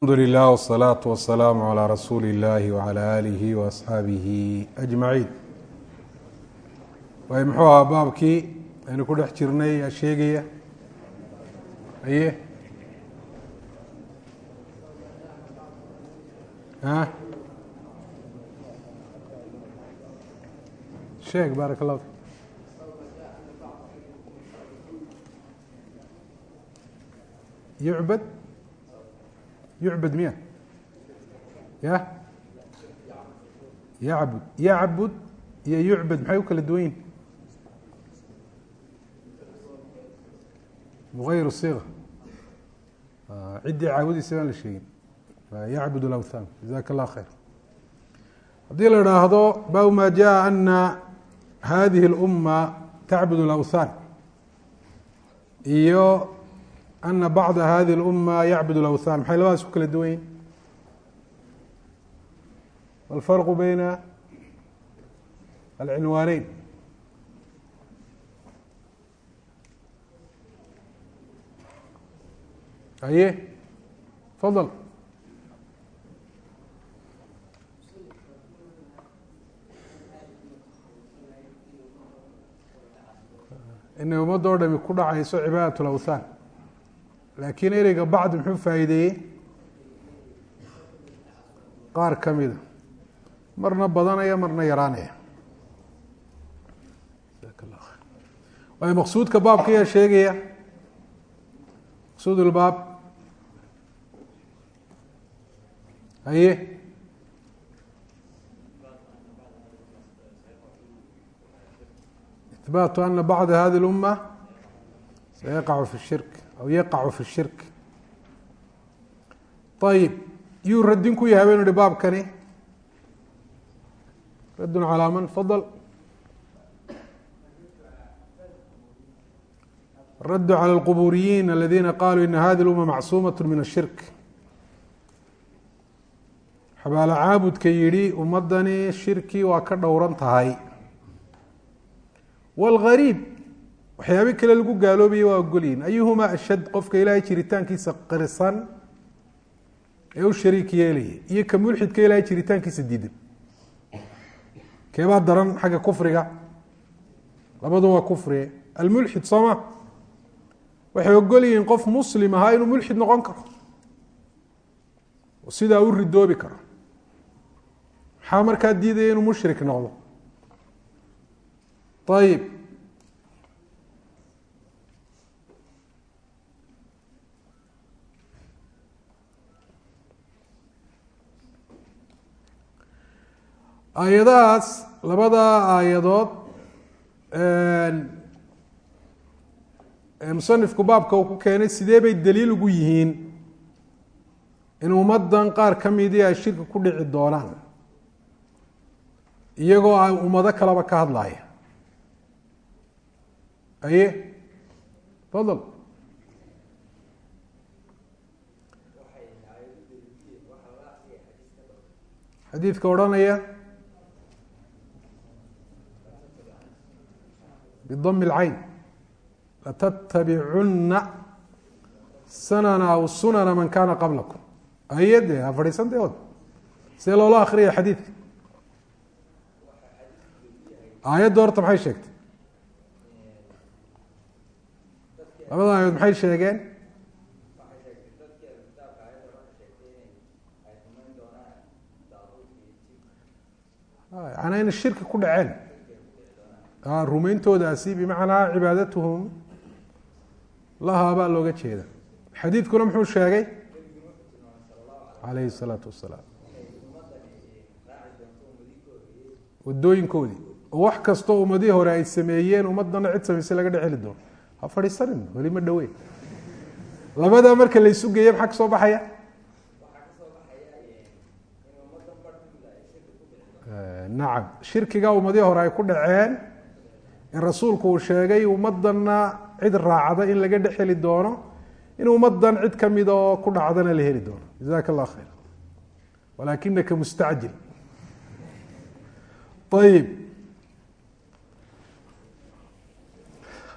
alxamdu lilah wsalaatu wasalaamu calaa rasuuli illahi wacalaa aalihi waasxaabihi ajmaciin waay muxuu ahaa baabkii aynu ku dhex jirnay yaa sheegaya? Aye a sheeg baarak allah yucbad yucbad miya ya yacbud yacbud iyo yucbad maxay u kala duwan yihiin ayr siga ciddii caawadiisa baan la sheegin yacbud lawthan jazaka allah khayr haddii la idhaahdo bab ma jaa ana hadihi اluma tacbud اlawthan iyo ana bacda hadihi اlأuma yacbud اlawthan maxay labadaas ku kala duwan yihin alfarqu beyna alcinwaaneyn aye fadl inay ummadda o dhami ku dhacayso cibaadat اlawthan laakiin ereyga bacd muxuu faa'iideeyey? Qaar ka mida marna badanaya marna yaraanaya. Waayo maqsuudka baabka ayaa sheegaya. Maqsuud ulbaab haye. Ihbaatu ana bacda hadi اluma sayaqacu fi shirk aw yaqacu fi shirk ayib yuu radin ku yahay baynu ihi baabkani raddun calaa man fadl raddu calى اlquburiyiin aladina qaluu ina hadi اluma macsuumaة min الshirk xabaalo caabudka yidhi ummadani shirki waa ka dhowran tahay wاlgariib waxyaabo kale lagu gaaloobaye waa ogolyihin ayuhumaa ashad qofka ilaahay jiritaankiisa qirsan ee u shariik yeelaya iyo ka mulxidka ilaahay jiritaankiisa diidan keebaa daran xagga kufriga. Labadu waa kufriye almulxid soo ma waxay ogol yihiin qof muslim ahaa inuu mulxid noqon karo. Oo sidaa u ridoobi karo. Maxaa markaa diidaya inuu mushrik noqdo? Ayib aayadahaas labada aayadood musanifku baabka uu ku keenay sidee bay daliil ugu yihiin in ummaddan qaar ka midii ay shirki ku dhici doonaan? Iyagoo ay ummado kaleba ka hadlaya aye fadl. Xadiidka odhanaya bdm اlcayn latattabicunna sanana aw sunana man kana qablakum ayade ha fadhiisante od see loola akriyaya xadiidka aayadda horta maxay sheegtay labada aayadood maxay sheegeen yana ina ku dhaceen rumayntoodaasi bimacnaa cibaadatuhum lahaa baa looga jeeda. Xadiidkuna muxuu sheegay? Alayhi الsalaatu wasalaam wadooyinkoodii oo wax kastoo ummadihii hore ay sameeyeen ummadana cid samaysay laga dhex heli doono. Ha fadhiisanin weli ma dhaweyn labadaa marka la isu geeye maxaa ka soo baxaya? Nacam shirkiga ummadihii hore ay ku dhaceen in rasuulku uu sheegay ummadana cid raacda in laga dhex heli doono in ummadan cid kamida oo ku dhacdana la heli doono. Jazaka allah khayr walakinaka mustacjil. Ayib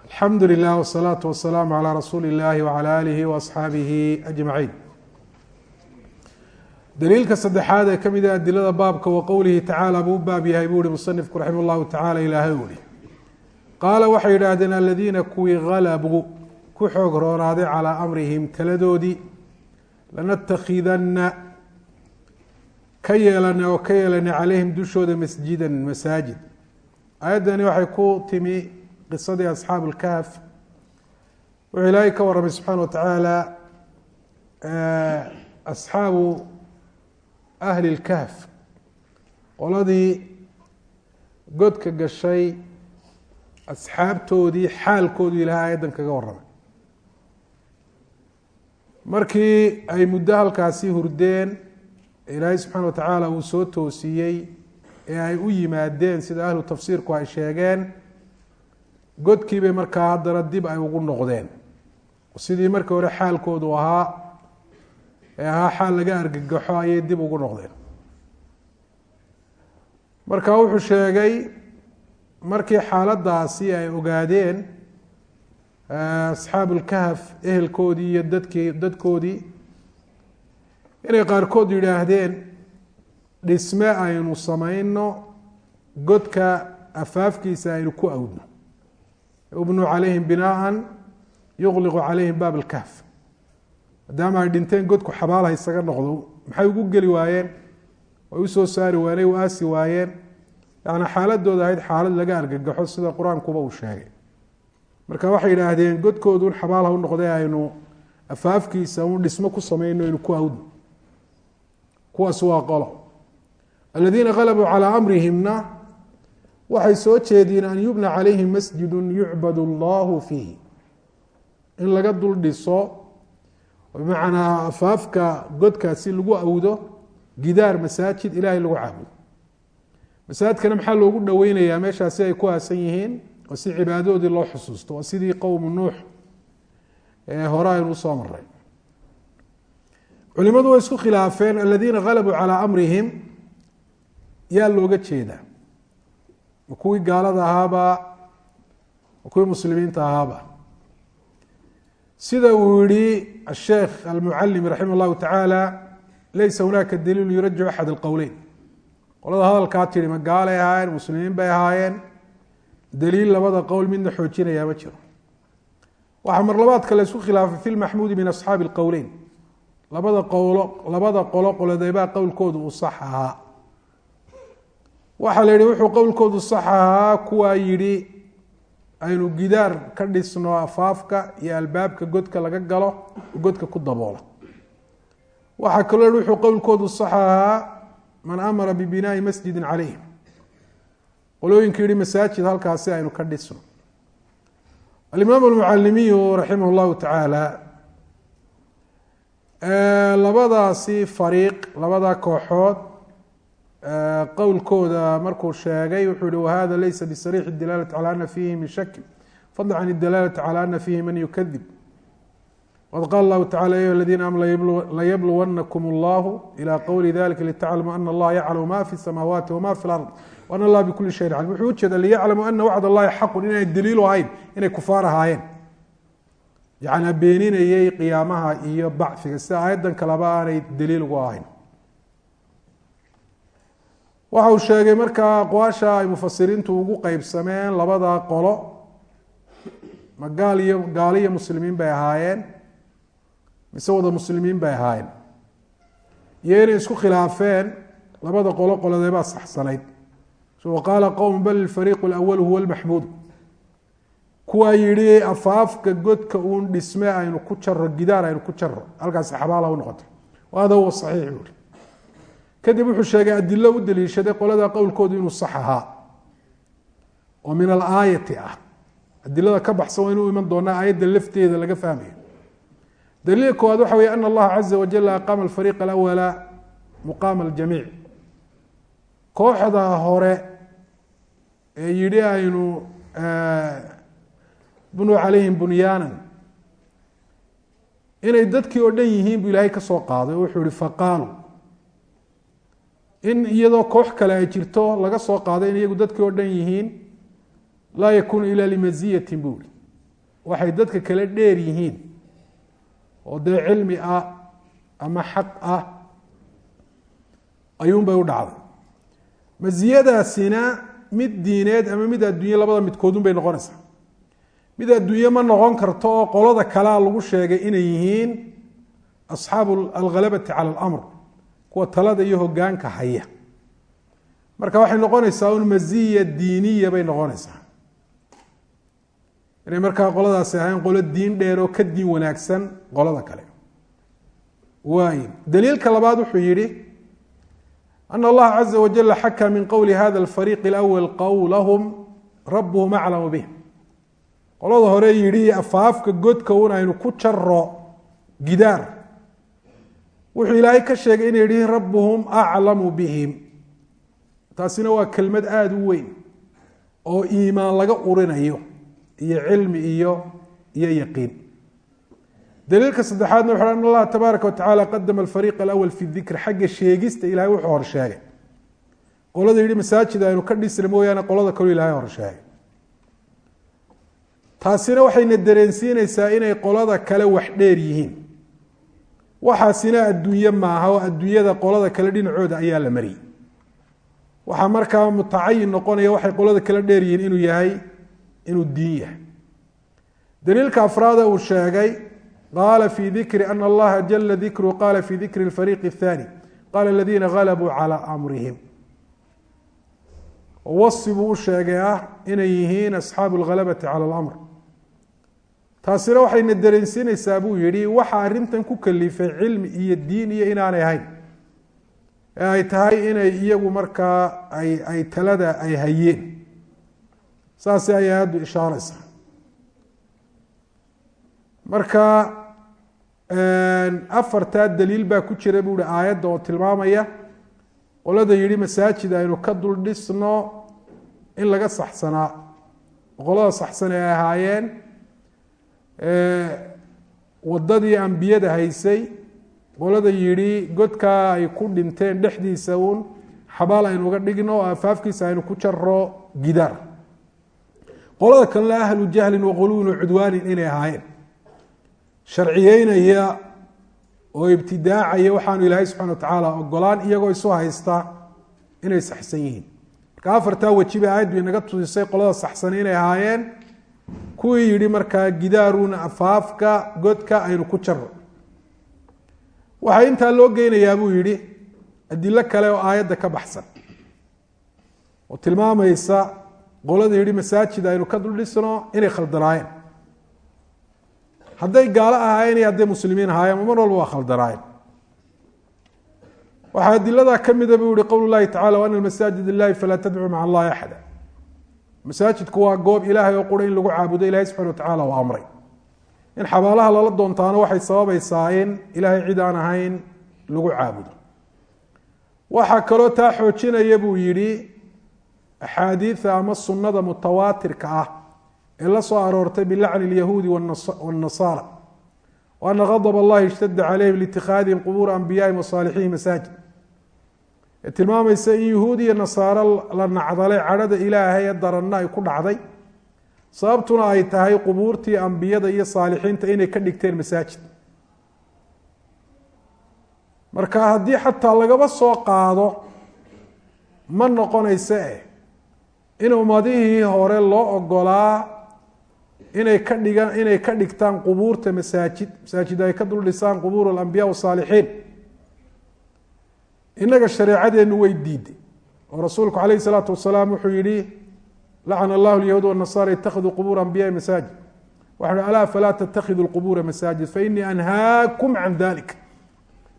alxamdu lilah wsalaatu wasalaamu calaa rasuuli illahi wacala aalihi waasxaabihi ajmaciin. Daliilka saddexaad ee ka mid ah adilada baabka wa qowlihi tacaala buu baab yahay buu ihi musanifku raximah llahu tacala ilaahay u ihi qaala waxay yidhaahdeen aladiina kuwii halabuu ku xoog roonaaday calaa amrihim taladoodii lanatakidanna ka yeelana oo ka yeelana calayhim dushooda masjidan masaajid. Aayaddani waxay ku timi qisadii asxaabu lkahf wuxuu ilaahay ka warramay subxaana wa tacaala asxaabu ahli lkahf qoladii godka gashay asxaabtoodii xaalkoodu ilahay aayaddan kaga warramay. Markii ay muddo halkaasi hurdeen ilaahay subxaana wa tacaala uu soo toosiyey ee ay u yimaadeen sida ahlu tafsiirku ay sheegeen godkii bay markaa haddana dib ay ugu noqdeen. Sidii markii hore xaalkoodu ahaa ee ahaa xaal laga argagaxo ayay dib ugu noqdeen. Marka wuxuu sheegay markii xaaladaasi ay ogaadeen asxaabu lkahf ehelkoodii iyo dadkii dadkoodii inay qaarkood yidhaahdeen dhisme aynu samayno godka afaafkiisa aynu ku awdno. Ubnuu calayhim binaaan yuqliqu calayhim baab alkahf maadaama ay dhinteen godku xabaalaha isaga noqdo maxay ugu geli waayeen? Way u soo saari waayeen u aasi waayeen yani xaaladooda ahayd xaalad laga argagaxo sida qur'aankuba uu sheegay. Marka waxay yidhaahdeen godkoodun xabaalaha u noqday aynu afaafkiisa un dhismo ku samayno aynu ku awdno kuwaas waa qolo. Aladiina qalabuu calaa amrihimna waxay soo jeediyeen an yubna calayhim masjidu yucbad allahu fiihi. In laga dul dhiso bimacnaa afaafka godkaasi lagu awdo gidaar masaajid ilaahay lagu caabudo masaajidkana maxaa loogu dhoweynayaa meeshaasi ay ku aasan yihiin oo si cibaadadoodii loo xusuusto waa sidii qowmu nuux ee hore aynu u soo maray. Culimadu way isku khilaafeen aladiina halabuu calaa amrihim. Yaa looga jeedaa. Ma kuwii gaalada ahaaba ma kuwii muslimiinta ahaaba sida uu yihi asheekh almucalim raximah llahu tacaala laysa hunaaka daliilu yuraju axad alqowleyn qolada hadalkaa tihi ma gaalay ahaayeen muslimiin bay ahaayeen. Daliil labada qowl midna xoojinayaa ma jiro. Waxaa marlabaadka la isku khilaafay fi lmaxmuudi min asxaabi alqowleyn labada qowlo labada qolo qolodeebaa qowlkoodu uu sax ahaa. Waxaa la yihi wuxuu qowlkoodu sax ahaa kuwaa yidhi aynu gidaar ka dhisno afaafka iyo albaabka godka laga galo godka ku daboola. Waxaa kaloo yihi wuxuu qowlkoodu sax ahaa man amara bibinaai masjidi calayh qolooyinka yihi masaajid halkaasi aynu ka dhisno alimaam almucalimiyu raximah llahu tacaala labadaasi fariiq labada kooxood qowlkooda markuu sheegay wuxuu yihi wahada laysa bisariix dalaalati cala ana fiihi min shaki fadla can dalaalati cala ana fiihi man yukadib wqad qaala اllahu tacala ayuha aladiina am layabluwanakm اllahu ilى qowli dalika litaclamu ana allaha yaclamu ma fi الsamaawaati wma fi اlard wan allah bikuli shayin calim wuxuu ujeeda liyaclamu ana wacd allahi xaqun inay daliilu ahayn inay kufaar ahaayeen yacnaa beeninayey qiyaamaha iyo bacfiga sida aayaddan kaleba aanay daliil ugu ahayn waxa uu sheegay markaa aqwaasha ay mufasiriintu ugu qeybsameen labada qolo ma gaal iyo gaalo iyo muslimiin bay ahaayeen mise wada muslimiin bay ahaayeen. Iyo inay isku khilaafeen labada qolo qolodeebaa saxsanayd. Qaala qowm bal ilfariiqu اlawalu huwa lmaxmuud kuwaa yidhi afaafka godka uun dhisme aynu ku jaro gidaar aynu ku jaro halkaasi xabaala u noqoto hada huwa saxiix buuri kadib wuxuu sheegay adilo u daliishaday qolada qowlkoodu inuu sax ahaa. Oo min alaayati ah. Adilada ka baxsan waa inuu iman doonaa aayadda lafteeda laga fahmayo daliilka koowaad waxa wey ana allaha caza wajal aqaama alfariiq alawala muqaama aljamiic. Kooxda hore ee yidhi aynu bunuu calayhim bunyaanan inay dadkii oo dhan yihiin buu ilaahay ka soo qaaday. Oo wuxuu ihi faqaalu in iyadoo koox kale ay jirto laga soo qaaday in iyagu dadkii oo dhan yihiin laa yakuunu ila limaziyatin buu ihi waxay dadka kale dheer yihiin oo dee cilmi ah ama xaq ah ayuunbay u dhacday. Masiyadaasina mid diineed ama mid adduunye labada midkoodun bay noqonaysaa. Mid adduunye ma noqon karto oo qolada kalea lagu sheegay inay yihiin asxaabu alghalabati cala alamr kuwa talada iyo hogaanka haya. Marka waxay noqonaysaa un maziya diiniya bay noqonaysaa inay markaa qoladaasi ahayn qolo diin dheer oo ka diin wanaagsan qolada kale waay daliilka labaad wuxuu yihi أن الlaha عaزa وaجل xakى min qowli hada الفريq الأول qowlhm rabhm أclamu bih qolada hore yihi afaafka godka un aynu ku jaro gidaar wuxuu ilaahay ka sheegay inay yihiin rabhm أclamu bihim taasina waa kelmad aada u weyn oo iimaan laga urinayo iyo cilmi iyo iyo yaqiin. Daliilka saddexaadna wuxu an allaha tabaaraka watacala qadama alfariiq alawal fi dikr xagga sheegista ilahay wuxuu hor sheegay. Qolada yihi masaajid aynu ka dhisna mooyaane qolada kaloo ilahay hor sheegay. Taasina waxayna dareensiinaysaa inay qolada kale wax dheer yihiin. Waxaasina adduunye maaha oo adduunyada qolada kale dhinacooda ayaa la mariyey waxaa markaa mutacayin noqonaya waxay qolada kale dheer yihiin inuu yahay inuu diin yahay daliilka afraada uu sheegay qala fi dikri an allaha jala dikru qala fi dikri اlfariiq الthani qala aladiina galabuu calى amrihim wasi buu u sheegay ah inay yihiin asxaabu اlhalabati calى اlamr taasina waxayna dareensiinaysaa buu yihi waxa arrintan ku kalifay cilmi iyo diin iyo inaanay ahayn ee ay tahay inay iyagu markaa ay ay talada ay hayeen saasi ayay aaddu ishaaraysaa. Marka afartaa daliil baa ku jira buu hi aayadda oo tilmaamaya qolada yihi masaajid aynu ka dul dhisno in laga saxsanaa. Qolada saxsan ay ahaayeen wadadii ambiyada haysay qolada yidhi godkaa ay ku dhinteen dhexdiisa uun xabaal aynu uga dhigno oo afaafkiisa aynu ku jaro gidaar qolada kalena ahlu jahlin waquluwin wacudwaanin inay ahaayeen. Sharciyeynaya oo ibtidaacaya waxaanu ilaahay subxana watacaala ogolaan iyagoo isu haysta inay saxsan yihiin. Marka afartaa weji bay aayad bay naga tusisay qolada saxsan inay ahaayeen. Kuwii yidhi markaa gidaarun afaafka godka aynu ku jaro waxaa intaa loo geynayaa buu yidhi adilo kale oo aayadda ka baxsan. Oo tilmaamaysa qolada yidhi masaajid aynu ka dul dhisno inay khaldanaayeen hadday gaalo ahaayeen hadday muslimiin ahaayeen mar walba waa khaldanaayeen waxaa adiladaa ka mida buu yihi qowl tacala wa ana masaajid illahi falaa tadcuu maca allahi axada. Masaajidku waa goob ilaahay oo qura in lagu caabudo ilahay wa tacala waa amray. In xabaalaha lala doontaano waxay sababaysaa in ilaahay cid aan ahayn lagu caabudo. Waxaa kaloo taa xoojinaya buu yidhi axaadiida ama sunnada mutawaatirka ah ee la soo aroortay bilacni lyahuudi wاnasaara waana qadb allahi ishtada calayhim liitikhaadihim qubuura anbiyaai wasaalixiin masaajid. Ee tilmaamaysa in yahuud iyo nasaaro la nacdalay cadhada ilaahay ee daranna ay ku dhacday sababtuna ay tahay qubuurtii ambiyada iyo saalixiinta inay ka dhigteen masaajid. Marka haddii xataa lagaba soo qaado ma noqonaysa eh in ummadihii hore loo ogolaa inay ka dhigaan inay ka dhigtaan qubuurta masaajid. Masaajid ay ka dul dhisaan qubuur alambiya wasaalixiin innaga shareecadeennu way diiday oo rasuulku calayhi salaatu wasalaam wuxuu yihi lacana allahu lyahuud wanasaara ittakhiduu qubuura ambiyai masaajid. Waxau hi alaa falaa tattakhiduu lqubuura masaajid fainii anhaakum can dalik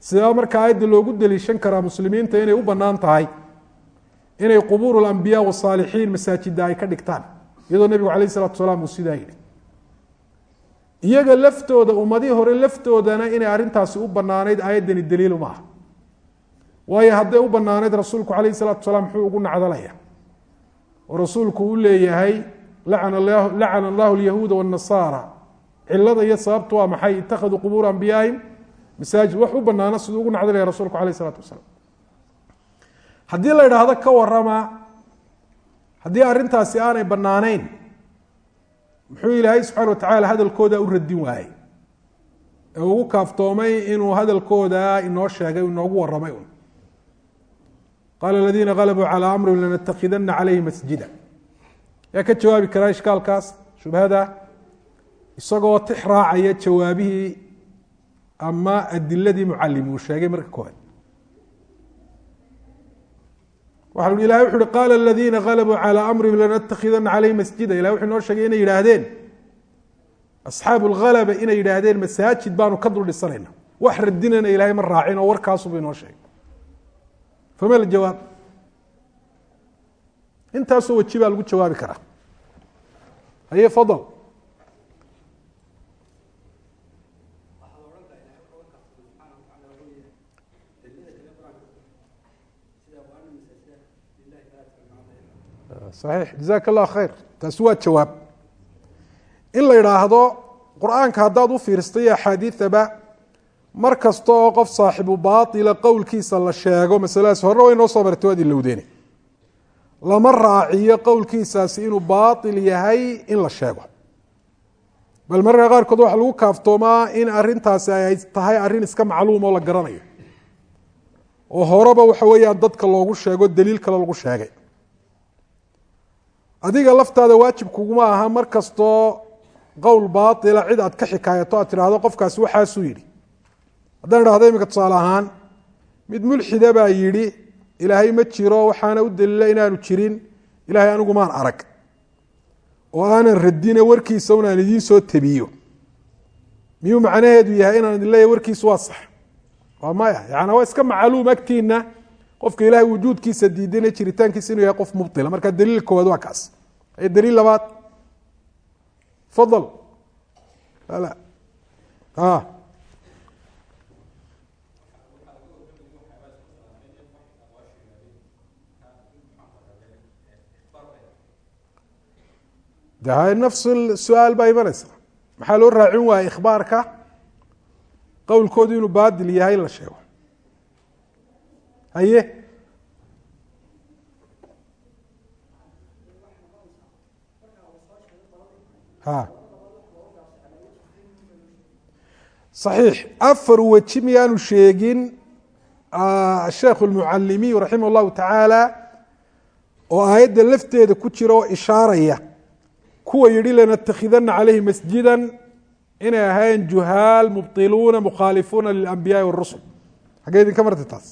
sidaa marka aayadda loogu deliishan karaa muslimiinta inay u bannaan tahay inay qubuur alambiya wasaalixiin masaajida ay ka dhigtaan. Iyadoo nebigu calayh isalatu wasalaam uu sidaa yidhi. Iyaga laftooda ummadihii hore laftoodana inay arrintaasi u bannaanayd aayaddani daliil uma aha waayo hadday u bannaanayd rasuulku calayhi salatu wasalaam muxuu ugu nacdalaya. Oo rasuulku u leeyahay lacana allahu alyahuuda wاnasaara cilada iyo sababtu waa maxay? Ittakhaduu qubuura anbiyaahim masaajid. Wax u banaana siduu ugu nacdalaya rasuulku alayh isalatu wasalaam haddii la idhaahdo ka warama haddii arrintaasi aanay bannaanayn muxuu ilaahay subxana wa tacaala hadalkooda u radin waayey. Ee ugu kaaftoomay inuu hadalkooda inoo sheegay inoogu warramay un. Qaala aladiina galabuu calaa amrin lanatakhidana calayhi masjida. Yaa ka jawaabi karaa ishkaalkaas shubhada? Isagoo tix raacaya jawaabihii ama adiladii mucalim uu sheegay marka koowaad waxa hi ilahay wuxu uhi qaala aladiina galabuu calaa amrin lanatakhidana calayhi masjida ilahy wuxuu inoo sheegay inay yidhaahdeen asxaabu lgalaba inay yidhaahdeen masaajid baanu ka dul dhisanayna wax radinana ilahay ma raacin oo warkaasubu inoo sheegay. Fama ljawaab intaasoo baa lagu jawaabi karaa. Haye fadl saxiix jazaaka allah khayr taasi waa jawaab in la yidhaahdo qur'aanka haddaad u fiiristay axaadiidaba mar kasta oo qof saaxibu baatila qowlkiisa la sheego masaladaas horena way noo soo martay waad ilowdeene lama raaciyo qowlkiisaasi inuu baatil yahay in la sheego bal mararka qaarkood waxaa lagu kaaftoomaa in arintaasi ay tahay arrin iska macluum oo la garanayo oo horeba waxa weeyaan dadka loogu sheego daliil kale lagu sheegay adiga laftaada waajib kuguma aha mar kastoo qowl baatila cid aad ka xikaayato aad tidhaahdo qofkaasi waxaasuu yidhi. Haddaan idhahdo iminka tusaale ahaan mid mulxida baa yidhi ilaahay ma jiro waxaana u daliila inaanu jirin ilaahay anigu maan arag. Oo aanan radine warkiisa un aan idiin soo tabiyo miyuu macnaheedu yahay? Inaan idin leeyahy warkiisu waa sax. Waa maya yaani waa iska macluum agtiina qofka ilahay wujuudkiisa diidana jiritaankiisa inuu yahay qof mubila marka daliil koowaad waa kaas. Daliil labaad fadal de nafs su'aal baa imanaysa. Maxaa loo raacin waaya ikhbaarka? Qowlkoodu inuu baadil yahay la sheego haye ha صaxiix afar weji miyaanu sheegin sheekh اlmucalimiy raximah اllahu tacaala oo aayadda lafteeda ku jira oo ishaaraya kuwa yihi lanatakhidana calayhi masjida inay ahayn juhaal mubطiluuna mukhaalifuuna lilambiyaai wاrusul xaggee idinka martay taas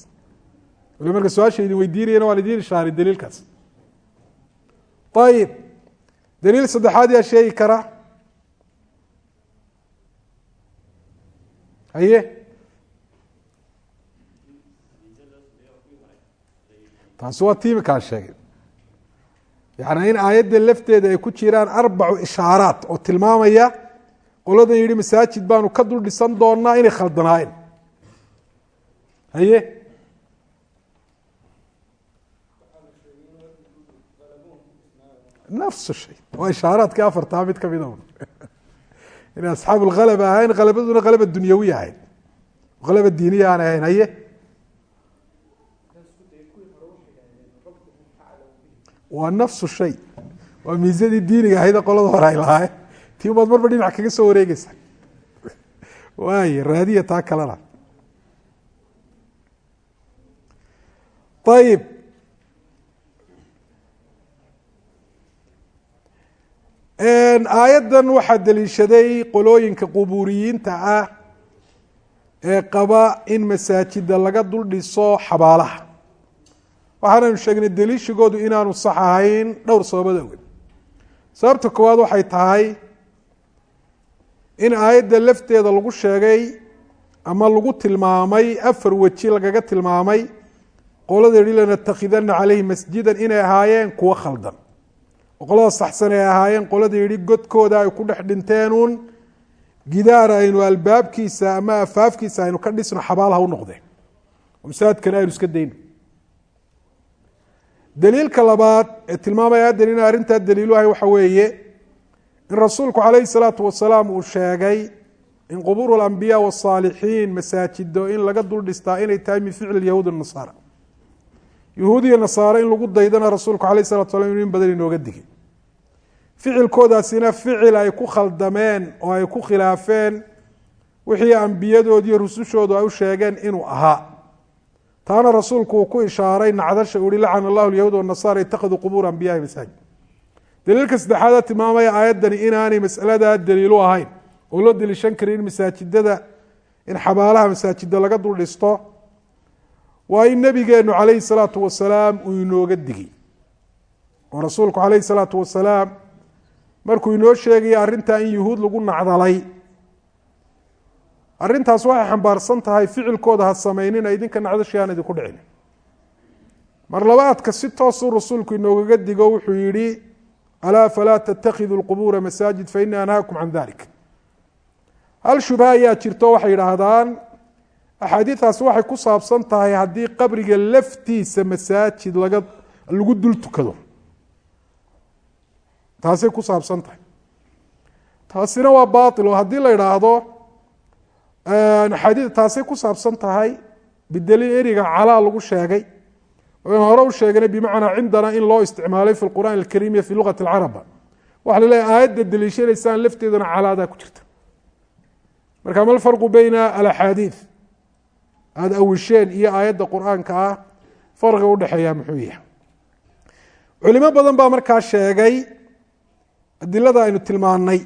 wali marka su'aasha idin weydiinayana waan idin ishaaray daliilkaas ayib daliil saddexaad yaa sheegi kara. Haye? Taasi waa tiimikaan sheegay yani in aayadda lafteeda ay ku jiraan arbacu ishaaraat oo tilmaamaya qoladan yihi masaajid baanu ka dul dhisan doonaa inay khaldanaayeen haye nafsu shay waa ishaaraadka afartaa mid kamida un inay asxaabu lhalaba ahayn halabaduna halaba dunyawiya ahayd halaba diiniya aan ahayn haye waa nafsu shay waa miisadii diiniga ahayda qolada hore ay lahaayeen tii umaad marba dhinac kaga soo wareegeysa aayaddan waxaa daliishaday qolooyinka qubuuriyiinta ah ee qaba in masaajida laga dul dhiso xabaalaha. Waxaanaynu sheegnay daliishigoodu inaanu sax ahayn dhowr sababood awgeed. Sababta koowaad waxay tahay in aayadda lafteeda lagu sheegay ama lagu tilmaamay afar weji lagaga tilmaamay qolada yihi lanatakhidana calayhi masjidan inay ahaayeen kuwo khaldan qolada saxsan ay ahaayeen qolada yihi godkooda ay ku dhex dhinteenuun gidaar aynu albaabkiisa ama afaafkiisa aynu ka dhisno xabaalaha u noqdeen. Masaajidkana aynu iska dayno. Daliilka labaad ee tilmaamaya haddan ina arrintaa daliilu ahay waxa weeye in rasuulku calayhi salaatu wasalaam uu sheegay in qubuur alambiyaa wasaalixiin masaajido in laga dul dhistaa inay tahay min ficli yahuud nasaara yahuud iyo nasaare in lagu daydana rasuulku alayh salatu salam inu in badan inooga digay. Ficilkoodaasina ficil ay ku khaldameen oo ay ku khilaafeen wixii ambiyadood iyo rusushoodu ay u sheegeen inuu ahaa. Taana rasuulku uu ku ishaaray nacdasha uhi lacana allahu alyahuud wanasaara itakaduu qubuura ambiyahi masaajid. Daliilka saddexaada tilmaamaya aayaddani inaanay masaladaa daliilu ahayn oo loo deliishan karin in masaajidada in xabaalaha masaajida laga dul dhisto waa in nabigeenu calayhi salaatu wasalaam uu inooga digay oo rasuulku calayhi salaatu wasalaam markuu inoo sheegaya arrintaa in yuhuud lagu nacdalay. Arrintaas waxay xambaarsan tahay ficilkooda ha samaynina idinka nacdashi aan idinku dhicin. Mar labaadka si toosuu rasuulku inoogaga digo wuxuu yihi alaa falaa tatakiduu lqubuura masaajid fainii anhaakum can dalik hal shubha ayaa jirto waxay yidhaahdaan axaadiidaas waxay ku saabsan tahay haddii qabriga laftiisa masaajid laga lagu dul tukado. Taasay ku saabsan tahay. Taasina waa baail oo haddii la idhaahdo axaadiid taasay ku saabsan tahay bidaliil eriga calaa lagu sheegay. In hore u sheegnay bimacnaa cindana in loo isticmaalay fi lqur'aan alkariim iyo fi lugati alcaraba waxa la aayadda daliishanaysaan lafteeduna calaadaa ku jirta. Marka ma alfarqu beyna alaxaadiid aada awisheen iyo aayadda qur'aanka ah farqiga udhexeeya muxuu yahay. Culimo badan baa markaa sheegay adilada aynu tilmaanay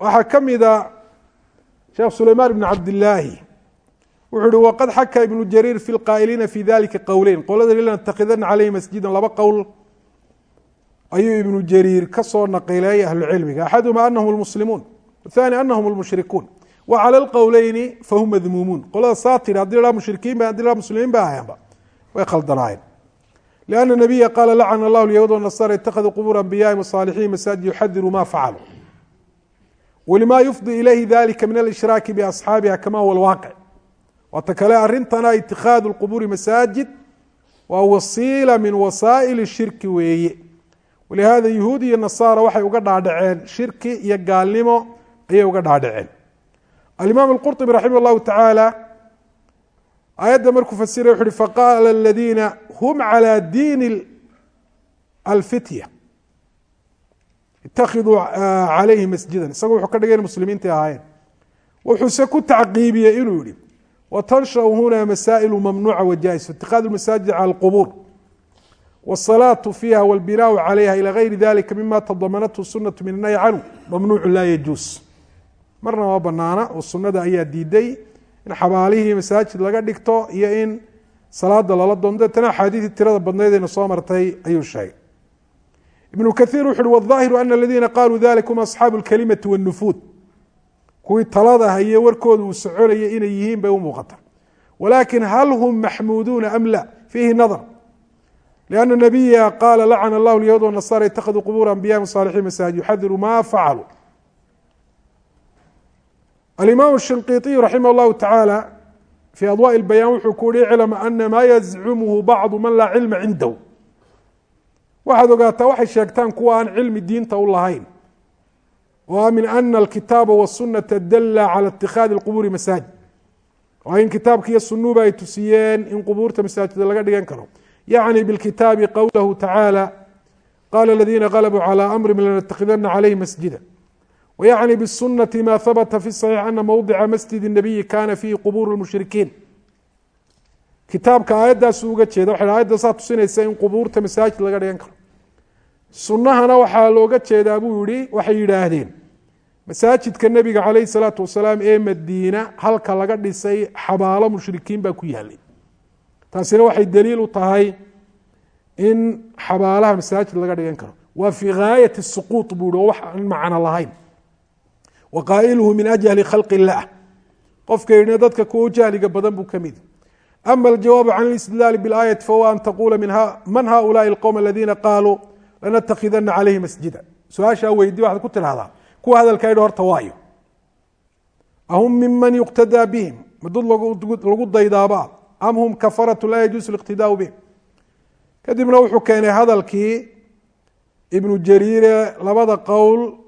waxaa ka mida sheekh sulaymaan ibn cabdilaahi wuxuu uhi waqad xaka ibnu jariir fi lqaa'iliina fi dalika qowleyn qolada linatakidana caleyhi masjidan laba qowl ayuu ibnu jariir ka soo naqileey ahlucilmiga axaduhuma anahum lmuslimuun athani anahum lmushrikuun wa cala alqowleyni fahum madmuumuun qolada saa tidhi hadii la mushrikiin ba hadii la muslimiin ba ahaanba way khaldanaayeen لأن النبي قال لعن الله اليهود والنصارى اتخذوا قبور أنبيائهم والصالحين مساجد يحذر ما فعلوا ولما يفضي إليه ذلك من الإشراك بأصحابها كما هو الواقع وتكلا أرنتنا اتخاذ القبور مساجد ووسيلة من وسائل الشرك وي ولهذا يهودي النصارى waxay uga dhaadhaceen shirki iyo gaalnimo ayay uga dhaadhaceen الإمام القرطبي رحمه الله تعالى aayadda markuu fasiray wuxu uhi faqaala aladiina hum calى diini alfitya itakiduu calayhi masjidan isagu wuxuu ka dhigay in muslimiintai ahaayeen wuxuuse ku tacqiibiyey inuu yihi watanshau huna masaa'ilu mamnuuca wajais itikhadu masaajid cala alqubuur wالsalaatu fiiha wاlbinaau calayha ilى gayri dalika mima tadamanathu sunatu min annahy canhu mamnuucu laa yajuus marna waa banaana oo sunada ayaa diiday in xabaalihii masaajid laga dhigto iyo in salaada lala doono deetana axaadiidii tirada badnaydayna soo martay ayuu sheegay ibnu kaiir wuxu uhi wاظaahiru ana aladiina qaluu dalika hum asxaabu اlkalimati wاnufuud kuwii talada haye warkooda uu soconayay inay yihiin bay u muuqata walakin hal hum maxmuuduuna am la fiihi nadr لأن النبya qاla lacن الlah اليهud والنصارى اتkhذوا qبور أنبiyاء صالحين مساجد يxadiru ma faclوا الإmام الشhinقiطي رaحimه الlahu taعaalى في أضواء البyاn wuxuu ku uhi اclم أna ma yزcmhu bعض man laa cilma cindahu waxaad ogaataa waxay sheegtaan kuwa aan cilmi diinta u lahayn oo min أna الkitاaba والsunaةa dala calى اتikhاadi الqبuri masaajid oo in kitaabka iyo sunuba ay tusiyeen in qubuurta masaajida laga dhigan karo yعnي bاlkitaabi qowlahu tacaalى qala اladina غlbوا calى أmri lanتkhidana عalayhi masjida وyعnي bالsunaةi ma habta fi الصحيiح ana mowdica masjid النabiyi kana fiihi qbur الmushrikiin kitaabka aayaddaasuu uga jeeda waxay ayadda saa tusinaysa in qubuurta masaajid laga dhigan karo sunahana waxaa looga jeedaa buu yihi waxay yidhaahdeen masaajidka nebiga calayh الsalaaةu wasalaam ee madiina halka laga dhisay xabaalo mushrikiin baa ku yaalay taasina waxay daliil u tahay in xabaalaha masaajid laga dhigan karo waa fii gaayati suquuط buu hi oo wax aan macno lahayn waqaailhu min ajhli khalq illaah qofka yidhna dadka kuwa jahliga badan buu ka mid ama aljawaabu can listidlaali bilaayati fahuwa an taquula man haulaai alqowm aladiina qaaluu lanatakidana calayhi masjida su'aashaa weydi waxaad ku tidhahdaa kuwa hadalka idho horta waayo ahum miman yuqtadaa bihim madad lagu daydaaba am hum kafaratu laa yajuusu liqtidaau bihim kadibna wuxuu keenay hadalkii ibnu jariire labada qowl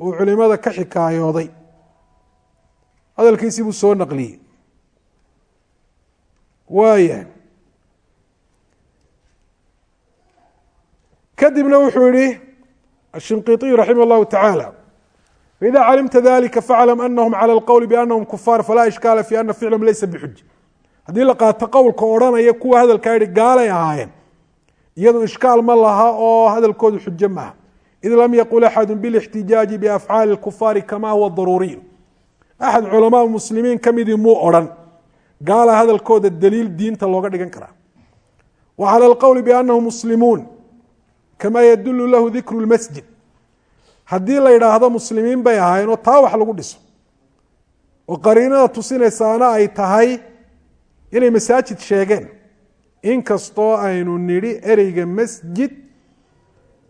uu culimada ka xikaayooday hadalkiisii buu soo naqliyey waaya kadibna wuxuu yihi الshinqiطiyu raximah الlahu taعaalى faإida calimta dalika faclam anahum calى اlqowli bأnahum kufaar falaa ishkaala fi ana ficlahum laysa bxuja haddii la qaato qowlka odhanaya kuwa hadalkaa yihi gaalay ahaayeen iyadu ishkaal ma laha oo hadalkoodu xujo maaha id lam yaqul axadu bilixtijaaji biafcaali lkufaari kamaa huwa daruuriyu axad culamaa muslimiin ka midii muu odhan gaala hadalkooda daliil diinta looga dhigan karaa wa cala alqowli biannahum muslimuun kamaa yadulu lahu dikru lmasjid haddii la yidhaahdo muslimiin bay ahaayeen oo taa wax lagu dhiso oo qariinada tusinaysaana ay tahay inay masaajid sheegeen inkastoo aynu nidhi ereyga masjid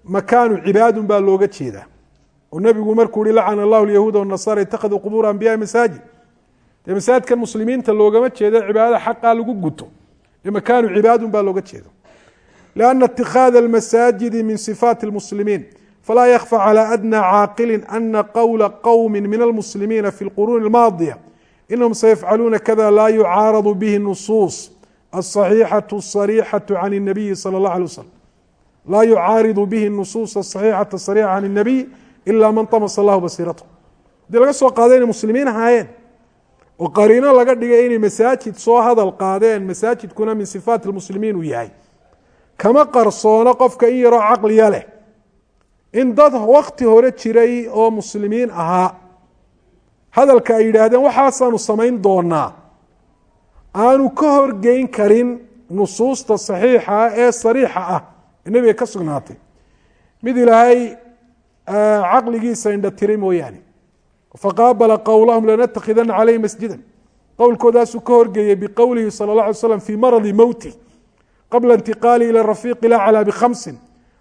makaanu cibaadun baa looga jeedaa. Oo nabigu markuu hi lacana allahu lyahuuda wanasaara itakaduu qubuura ambiyai masaajid. Dee masaajidkan muslimiinta loogama jeedo cibaadada xaqaa lagu guto. Ee makaanu cibaadun baa looga jeedo. Lianna itikaada almasaajidi min sifaati lmuslimiin falaa yakfa cala adna caaqilin ana qowla qowmi min almuslimiina fi lquruuni almaadiya. Inahum sayafcaluuna kada laa yucaaradu bihi nusuus. Asaxiixatu asariixatu can اnabiyi sala اllah alay waslm laa yucaaridu bihi nusuusa saxiixata sariixa can اnabiy ilaa man tamasa allahu basiiratahu. Hadii laga soo qaaday inay muslimiin ahaayeen oo qariino laga dhigay inay masaajid soo hadal qaadeen masaajidkuna min sifaat اlmuslimiin uu yahay. Kama qarsoono qofka in yaroo caqliya leh in dad wakti hore jiray oo muslimiin ahaa. Hadalka ay yidhaahdeen waxaasaanu samayn doonaa aanu ka horgeyn karin nusuusta saxiixa ee sariixa ah ee nebiga ka sugnaatay. Mid ilaahay caqligiisa indhatiray mooyaane. Faqaabala qowlahum lanatakhidana caleyhi masjida qowlkoodaasuu ka horgeeyey biqowlihi sala اla alay slam fii maradi mowti qabla intiqaalihi ila rafiiqi laclى bkhamsin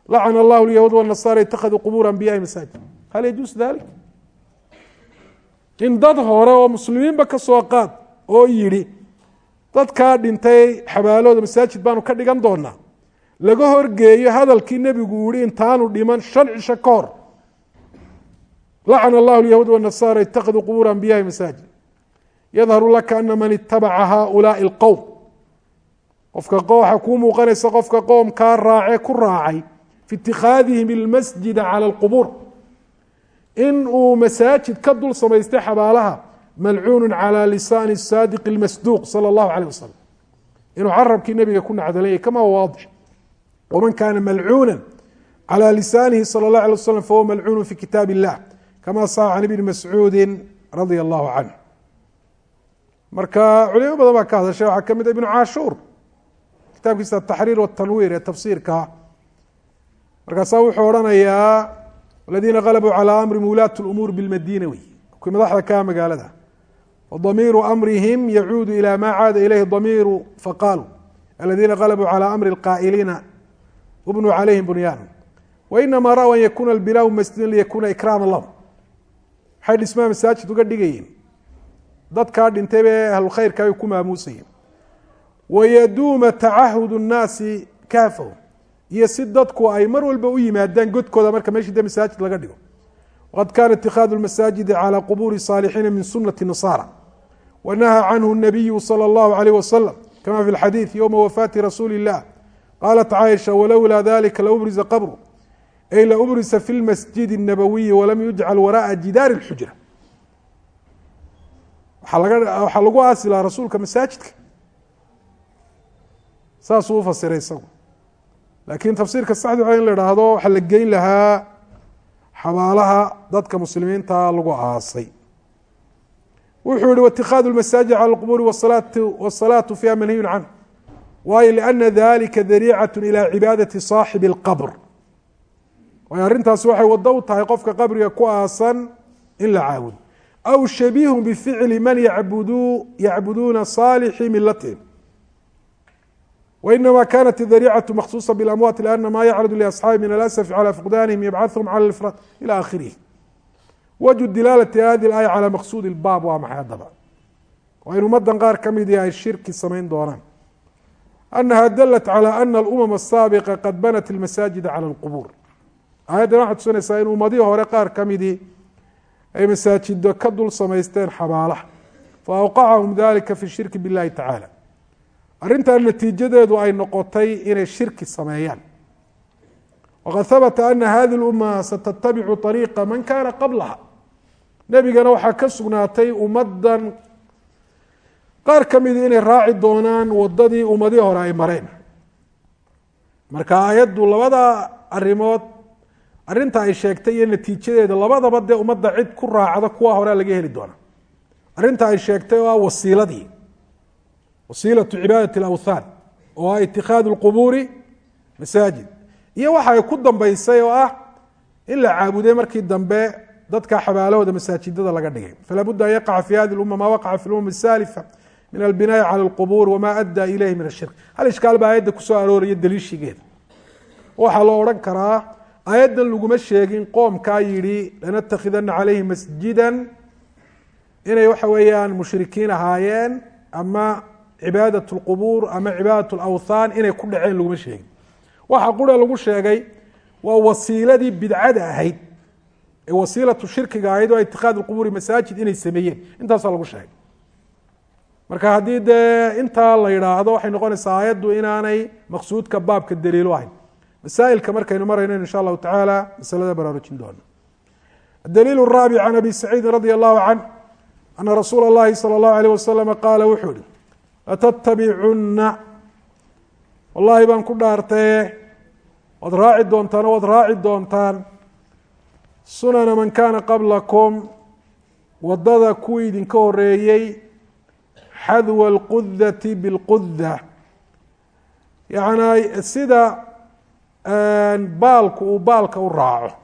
lacana allahu lyahuud wanasaara itakaduu qubuura anbiyahi masaajid. Hal yajuus dalik in dad hore oo muslimiinba ka soo qaad oo yidhi dadkaa dhintay xabaalooda masaajid baanu ka dhigan doonaa laga horgeeyo hadalkii nebigu yihi intaanu dhiman shan cisho ka hor lacana allahu lyahuud wanasaara itakaduu qubuura anbiyahi masaajid yadharu laka ana man itabaca haulaai اlqowm qofka waxaa kuu muuqanaysa qofka qoomkaa raace ku raacay fi itikaadihim ilmasjida cala alqubuur in uu masaajid ka dul samaystay xabaalaha malcuunu calى lisaani الsaadiq اlmasduuq salى اllahu alيh wasalam inuu carabkii nebiga ku nacdalayay kama huwa waadix waman kana malcuuna calى lisaanihi salى اllah alيه waslm fahuwa malcuunu fi kitaab اllah kama saxa can ibni mascuudi radia allahu canh marka culimo badan baa ka hadashay waxaa kamid a ibnu cashuur kitaabkiisa ataxriir watanwiir ee tafsiirka markaasaa wuxuu odhanayaa aladiina qalabuu calى amri wulaat اlumuur bilmadina wey kuwii madaxda kaa magaalada wadamiiru amrihim yacuudu ilى ma caada ilayhi damiiru faqaaluu aladiina qalabuu calى amri اlqaa'iliina ubnuu calayhim bunyaana wainama ra-w an yakuna albinaaءu masjidan liyakuna ikraama lahum waxay dhismaa masaajid uga dhigayeen dadkaa dhintay bee ahlulkhayrka ay ku maamuusayeen wayaduuma tacahud الnaasi kaafahum iyo si dadku ay mar walba u yimaadaan godkooda marka meeshii de masaajid laga dhigo waqad kana itikaadu اlmasaajidi calى qubuuri صaalixiina min sunati nasaara wanaha canhu الnabiyu salى اllahu عalيh wasalam kama fi اlxadiid ywma wafaati rasuuli الlah qalat caaisha walowlaa dalika laubriza qabru ay laubrisa fi lmasjidi الnabawiyi walam yujcal waraءa jidaari اlxujra waxaa lagu aasi lahaa rasuulka masaajidka saasuu ufasiray isagu laakiin tafsiirka saxdi waa in la idhaahdo waxaa la geyn lahaa xabaalaha dadka muslimiinta lagu aasay wuxuu yihi waitikaadu lmasaajid cala lqubuuri wasalaatu fiiha manhiyun canhu waayo liana dalika dariicat ila cibaadati saaxibi اlqabr waayo arrintaasi waxay wado u tahay qofka qabriga ku aasan in la caabudo aw shabiihun bificli man yacbuduuna saalixi milatihim وإنما kانت الذريعة مخصوصة بالأموات لأن ma يعرض لأصحاabi من الأسف على فقدانهم يبعثهم على الإفراط إلى آخره وجه دiلالة هذه الآية على مقصود الbاb waa maxay hadaba waa in ummadan qaar kamidi ay shirki samayn doonaan أنها dلت على أن الأمم السابقة qad بنت المساجد على القبور aيaddan waxay tusinaysaa in ummadihii hore qaar kamidii ay masaajido ka dul samaysteen xabaalaha فأوقعهم ذلika في الشhirki بالlahi taعالى arrintan natiijadeedu ay noqotay inay shirki sameeyaan waqad habata ana hadi اluma satatabicu طariiqa man kana qablaha nebigana waxaa ka sugnaatay ummadan qaar ka midi inay raaci doonaan wadadii ummadii hore ay mareen. Marka aayaddu labada arimood arrinta ay sheegtay iyo natiijadeeda labadaba dee ummadda cid ku raacda kuwa horea laga heli doona. Arrinta ay sheegtay oo ah wasiiladii. Wasiilatu cibaadati alawthaan oo ah itikaadu lqubuuri masaajid. Iyo waxa ay ku dambaysay oo ah in la caabuday markii dambe dadka xabaalahooda masaajidada laga dhigay. Falaa an yaqaca fi hadi lumma ma waqaca fi lumam asalifa min albinaai cala alqubuur wama addaa ilayhi min ashirk hal ishkaal baa aayadda ku soo arooraya daliishigeeda waxaa loo odhan karaa aayaddan laguma sheegin qoomkaa yidhi lanatakidana calayhi masjidan. Inay waxa weeyaan mushrikiin ahaayeen ama cibaadat lqubuur ama cibaadat lawthaan inay ku dhaceen laguma sheegin. Waxa qura lagu sheegay waa wasiiladii bidcada ahayd. Ee wasiilatu shirkiga ahayd oo itikaad lqubuuri masaajid inay sameeyeen. Intaasaa lagu sheegay marka haddii dee intaa la yidhaahdo waxay noqonaysaa aayaddu inaanay maqsuudka baabka daliilo ahayn masaailka markaynu marayno insha allahu tacaala masalada baraarujin doono adaliil raabic can abi saciidin radi allahu canh ana rasuula اllahi salى اllahu alيyh waslama qaala wuxuu ihi latattabicunna wallahi baan ku dhaartaye waad raaci doontaan o waad raaci doontaan sunana man kana qablakum wadada kuwii idinka horeeyey xadwa اlqudati biاlquda yani sida baalku uu baalka u raaco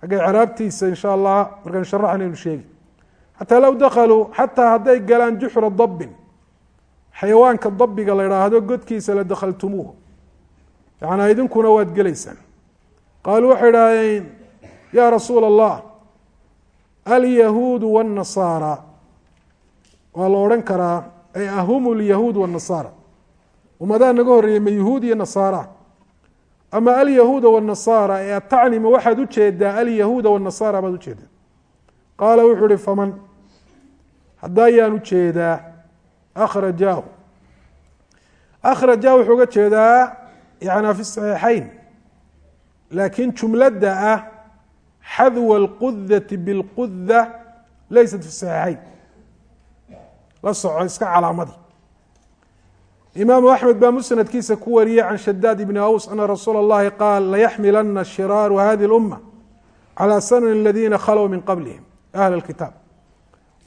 xagga craabtiisa insha allah markaan sharaxnaynu sheegi xataa low dakaluu xataa hadday galaan juxra dabbin xayawaanka dabiga la idhaahdo godkiisa la dakhaltumuuhu yanaa idinkuna waad gelaysaan qaaluu waxay idhahdeen ya rasuula allah alyahuudu wاnnasaara waa la odhan karaa ay ahum lyahuud wاnnasaara ummadaha naga horreeyey ma yahuud iyo nasaara ama alyahuuda wاnasaara ee atacnima waxaad ujeedaa alyahuuda wاnasaara baad ujeedaa qaala wuxuu uhi faman hadda ayaan ujeedaa akrajaahu akrajah wuxuu uga jeedaa yana fi saxiixayn laakiin jumladda ah xadwa اlqudati biاlquda laysat fi saxiixayn la soco iska calaamadii imaamu axmed baa musnadkiisa ku wariyey can shadaad ibni aws ana rasuula اllahi qaal layaxmilana shiraaru hadi اlumma calى sanani aladiina khalow min qablihim ahl اlkitaab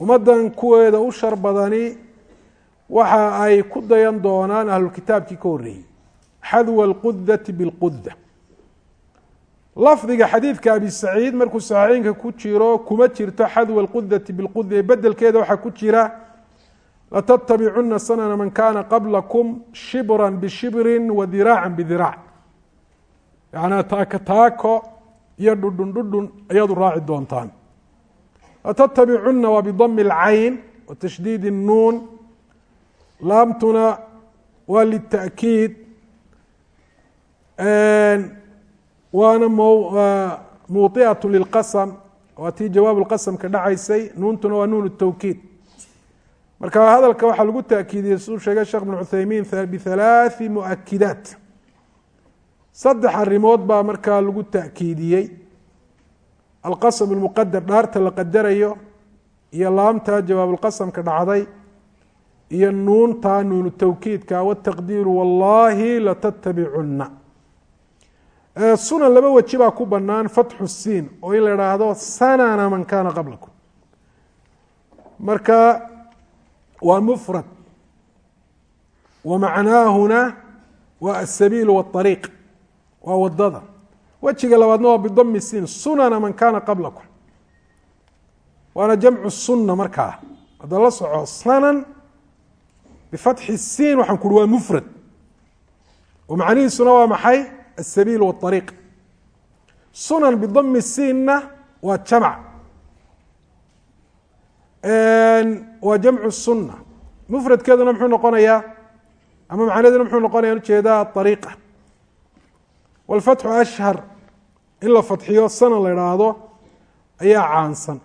ummaddan kuweeda u shar badani waxa ay ku dayan doonaan ahlulkitaabkii ka horreeyey xadwa اlqudati biاlquda lafdiga xadiidka abi saciid markuu saxiixeynka ku jiro kuma jirto xadwa اlqudati biاlquda ee bedelkeeda waxaa ku jira latattabicuna sanana man kana qablakum shibra bishibri wadiraaca bidiraac yanaa taako taako iyo dhudhun dhudhun ayaad u raaci doontaan latattabicuna waa bidami اlcayn wa tashdiid الnuun laamtuna waa lita'kiid waana muuطiaة lilqasm waa tii jawaab lqasamka dhacaysay nuuntuna waa nuun الtawkiid marka hadalka waxaa lagu taakiidiyey siduu sheegay sheekh bn cuthaymiin bihalaaثi muakidaat saddex arimood baa markaa lagu taakiidiyey alqasm اlmuqadar dhaarta la qadarayo iyo laamta jawaabulqasamka dhacday iyo nuunta nuunu tawkiidka wtaqdiiru wallahi latattabicunna sunan laba weji baa ku banaan fatxu siin oo in la idhaahdo sanana man kana qablakum. Marka waa mfrad wa macnaahuna waa aلsabiil wالطariiq waa wadada wejiga labaadna waa bidami siin sunana man kana qablakum waana jamcu suna markaa hadda la soco sanan bifatxi siin waxaan ku uhi waa mufrad oo macnihiisuna waa maxay aلsabiil wالطariiq sunan bidami siinna waa jamc waa jamcu suna mufradkeeduna muxuu noqonayaa ama macnaheeduna muxuu noqonaya u jeedaa ariiqa wاlfatxu ashhar in la fatxiyo sana la idhaahdo ayaa caansan.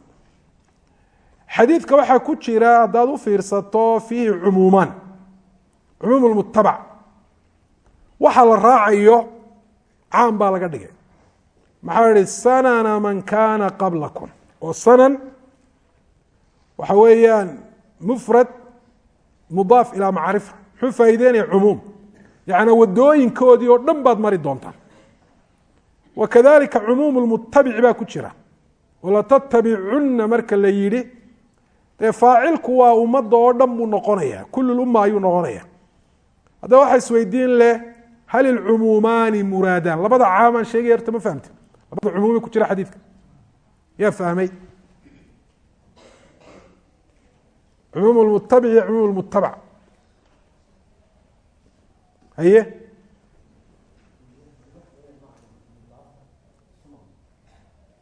Xadiidka waxaa ku jira haddaad u fiirsato fiihi cumuumaan cumuum mutabac waxa la raacayo caam baa laga dhigay. Maxaa yihi sanana man kana qablakum. Oo sanan waxa weeyaan mufrad mudaaf ilaa macrifa muxuu faa'ideynaya cumuum. Yacnaa wadooyinkoodii oo dhan baad mari doontaan. Wa kadalika cumuum lmutabici baa ku jira. Walatattabicunna marka la yidhi dee faacilku waa ummadda oo dhan buu noqonaya kulu lumma ayuu noqonaya. Haddaba waxaa isweydiin leh hal ilcumuumaani muraadaan? Labada caamaan sheegaya horta ma fahamti labada cumuumi ku jira xadiidka. Yaa fahmay cumuum lmutabic iyo cumuum lmutabac haye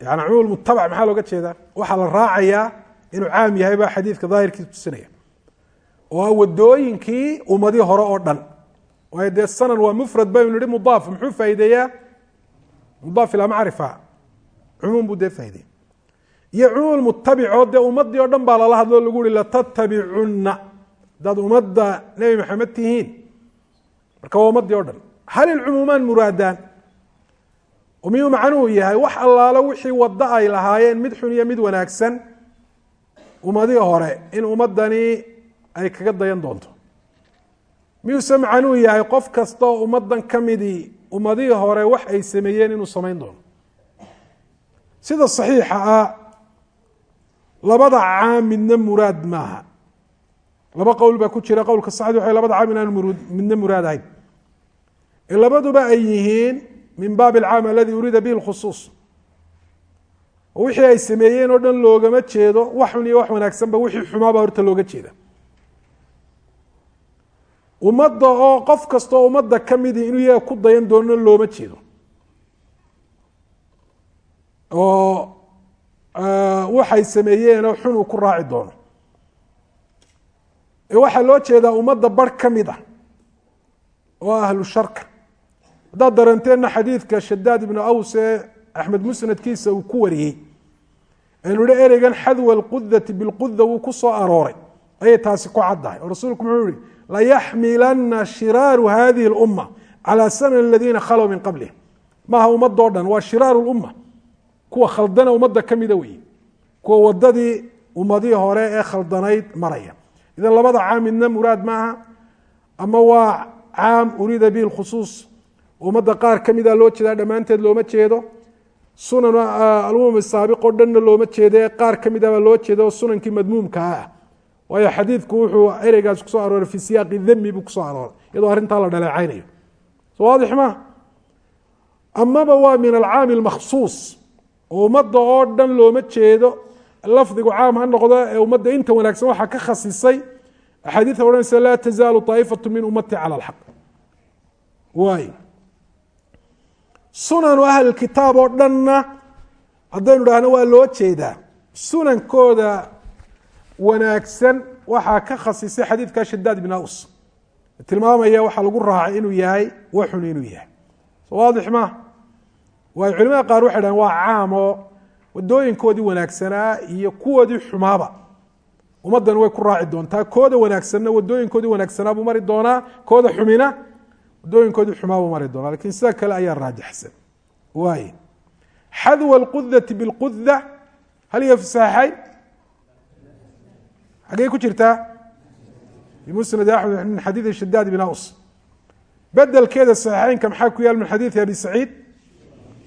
yani cumuum mutabac maxaa looga jeedaa waxaa la raacayaa inuu caam yahay baa xadiidka daahirkiisa tusinaya oo wadooyinkii ummadii hore oo dhan waayo dee sanan waa mufrad baynu nihi mudaaf muxuu faa'ideeyaa mudaaf ilaa macrifa cumuum buu dee faa'ideeya iyo cumuum mutabicoo dee ummadii oo dhan baa lala hadloo lagu uhi latattabicunna haddaad ummadda nebi maxamed tihiin. Marka waa ummadii o dhan. Hal ilcumuumaan muraadaan. Miyuu macnuhu yahay wax allaalo wixii waddo ay lahaayeen mid xun iyo mid wanaagsan ummadii hore in ummaddani ay kaga dayan doonto. Miyuuse macnuhu yahay qof kasta oo ummaddan ka midii ummadihii hore wax ay sameeyeen inuu samayn doono. Sida saxiixa ah labada caam midna muraad maaha. Laba qowl baa ku jira qowlka saxdi waxa labada caam inaan midna muraad ahayn. Ee labaduba ay yihiin min baab alcaam aladi uriida bihi lkhusuus. Oo wixii ay sameeyeen oo dhan loogama jeedo wax xun iyo wax wanaagsanba wixii xumaabaa horta looga jeeda. Ummadda oo qof kastaoo ummadda ka midii inuu iyaga ku dayan doono looma jeedo. Oo waxay sameeyeenoo xun uu ku raaci doono. Ee waxaa loo jeedaa ummadda barh ka mid ah oo ahlu sharka. Haddaad daranteenna xadiidka shadaad ibnu aws ee axmed musnadkiisa uu ku wariyey aynu ihi ereygan xadwa alqudati bilquda wuu ku soo arooray. Ayay taasi ku caddahay. Oo rasuulku muxuu yihi layaxmilana shiraaru hadihi اlumma calى sanan aladiina khalow min qablihim. Maaha ummadoo dhan waa shiraaru lumma kuwa khaldana ummadda ka mida weeye kuwa wadadii ummadihii hore ee khaldanayd maraya. Idan labada caam midna muraad maaha ama waa caam uriida bihi lkhusuus ummadda qaar ka mida loo jeedaa dhammaanteed looma jeedo sunan alumam saabiq oo dhanna looma jeede qaar ka mida loo jeeda sunankii madmuumkaa ah. Waayo xadiidku wuxuu ereygaas ku soo arooray fi siyaaqi dami buu ku soo arooray iyadoo arrintaa la dhaleecaynayo. Waadix ma amaba waa min alcaami almakhsuus oo ummadda oo dhan looma jeedo. Lafdigu caam ha noqdo ee ummadda inta wanaagsan waxaa ka khasisay axaadiida odhanaysa laa tazaalu طaa'ifatu min ummati cala alxaq waay. Sunanu ahli kitaab oo dhanna haddaynu dhahno waa loo jeedaa. Sunankooda wanaagsan waxaa ka khasisay xadiidka shadaad ibn aws. Tilmaamaya waxaa lagu raacay inuu yahay waxun inuu yahay. So waadix ma waayo culimada qaar waxay dhahen waa caam oo wadooyinkoodii wanaagsanaa iyo kuwoodii xumaaba. Ummaddan way ku raaci doontaa kooda wanaagsanna wadooyinkoodii wanaagsanaa buu mari doonaa kooda xumina wadooyinkoodii xumaa buu mari doonaa. Lakin sida kale ayaa raajixsan. Waay xadwa alqudati bilquda hal hiya fi saxiixayn ku jirtaa? Fi musnad axmed min xadiidi shadaad bin aws. Bedelkeeda saxiixeynka maxaa ku yaal min xadiidi abi saciid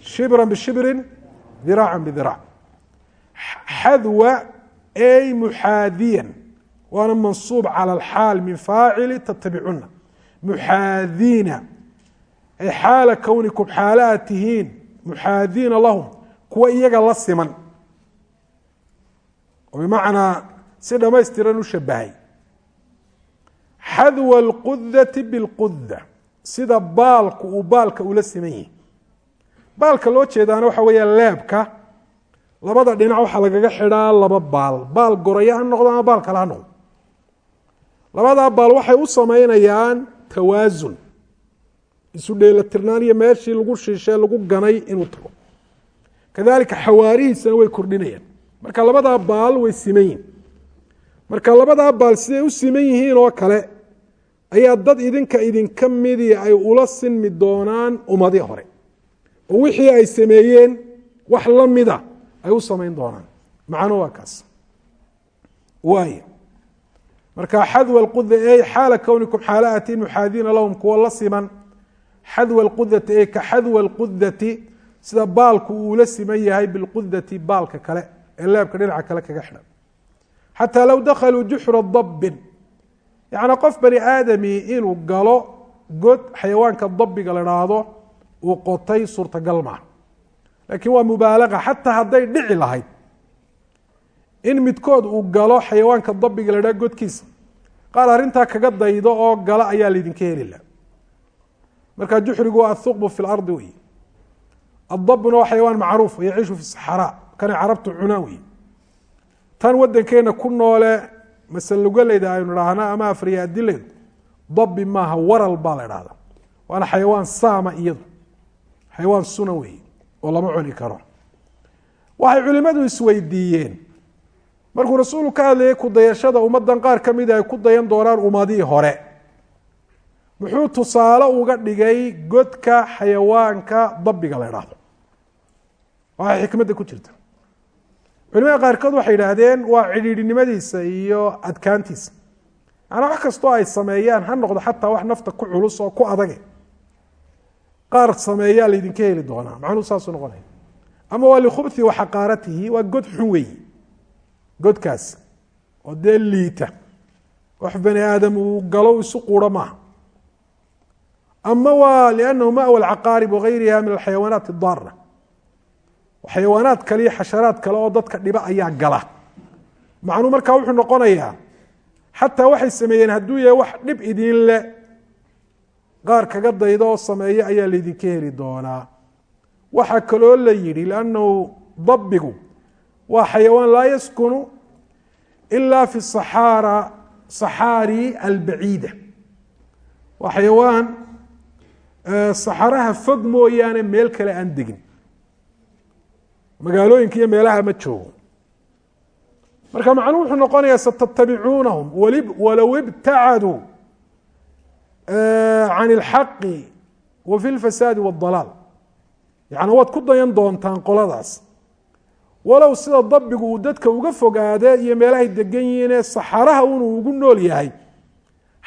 shibran bishibrin diraacan bidiraac xadwa ay muxaadiyan waana mansuub cala alxaal min faacili tatabicuna muxaadiina ay xaala kownikum xaala tihiin muxaadiina lahum kuwa iyaga la siman oo bimacnaa si dhamaystiran u shabahay xadwa alqudati bilquda sida baalku uu baalka ula siman yihi baalka loo jeedaana waxa weeya leebka labada dhinac waxaa lagaga xidhaa laba baal. Baal goraya ha noqdo ama baal kale ha noqdo. Labadaa baal waxay u samaynayaan tawaasun. Isu dheelatirnaan iyo meeshii lagu shiishee lagu ganay inuu tago. Kadalika xawaarihiisana way kordhinayaan. Marka labadaa baal way siman yihiin marka labadaa baal siday u siman yihiin oo kale ayaa dad idinka idinka midii ay ula sinmi doonaan ummadii hore oo wixii ay sameeyeen wax la mida ay u samayn doonaan. Macno waa kaas. Waay marka xadwa lquda ey xaala kownikum xaala atiin muxaadiina lahum kuwa la siman xadwa lqudati ey ka xadwa lqudati sida baalku uu la siman yahay bilqudati baalka kale ee leebka dhinaca kale kaga xidhan. Xataa low dakhaluu juxra dabbin. Yacnaa qof bani aadami inuu galo god xayawaanka dabbiga la dhaahdo uu qotay suurtagal maaha laakiin waa mubaalaga xataa hadday dhici lahayd. In midkood uu galo xayawaanka dabbiga la godkiisa. Qaar arrintaa kaga daydo oo gala ayaa laydinka heli laha marka juxrigu waa athuqbu fi lardi wey adabna waa xayawaan macruuf yaciishu fi saxaraa kanay carabtu cunaan wey tan waddankeena ku noole masalugaleyda aynu dhahna ama afriya adileedu maaha waral baa la dhahda waana xayawaan saama iyadu xayawaan sunan wey oo lama cuni karo. Waxay culimadu isweydiiyeen markuu rasuulku ka hadlayay kudayashada ummadan qaar ka mida ay ku dayan doonaan ummadihii hore. Muxuu tusaale uga dhigay godka xayawaanka dabbiga la idhaahdo waxay xikmadda ku jirta. Culimada qaarkood waxay yidhaahdeen waa cidhiidhinimadiisa iyo adkaantiisa. Macnaa wax kastoo ay sameeyaan ha noqdo xataa wax nafta ku culus oo ku adage qaar sameeyaa laydinka heli doonaa. Macnuu saasuu noqonaya ama waa likhubthi wa xaqaaratihi waa god xun weeyi godkaas oo dee liita. Wax bani aadam uu galo isu quuro maaha. Ama waa liannahu mawa alcaqaarib wagayriha min alxayawaanaat daara xayawaanaad kale iyo xasharaad kale oo dadka dhiba ayaa gala. Macnuu markaa wuxuu noqonayaa xataa waxay sameeyeen hadduu yahay wax dhib idin qaar kaga dayda oo sameeya ayaa laydinka heli doonaa. Waxaa kaloo la yidhi liannahu dabbigu waa xayawaan laa yaskunu ila fi saxaara saxaari albaciida. Waa xayawaan saxaraha fog mooyaane meel kale aan degin. Magaalooyinka iyo meelaha ma joogo. Marka macnuhu wuxuu noqonayaa satatabicuunahum walow ibtacaduu can اlxaqi wa fi lfasaadi wاdalaal yani waad ku dayan doontaan qoladaas walow sida dabbigu uu dadka uga fogaade iyo meelahay degan yihiinee saxaraha unuu ugu nool yahay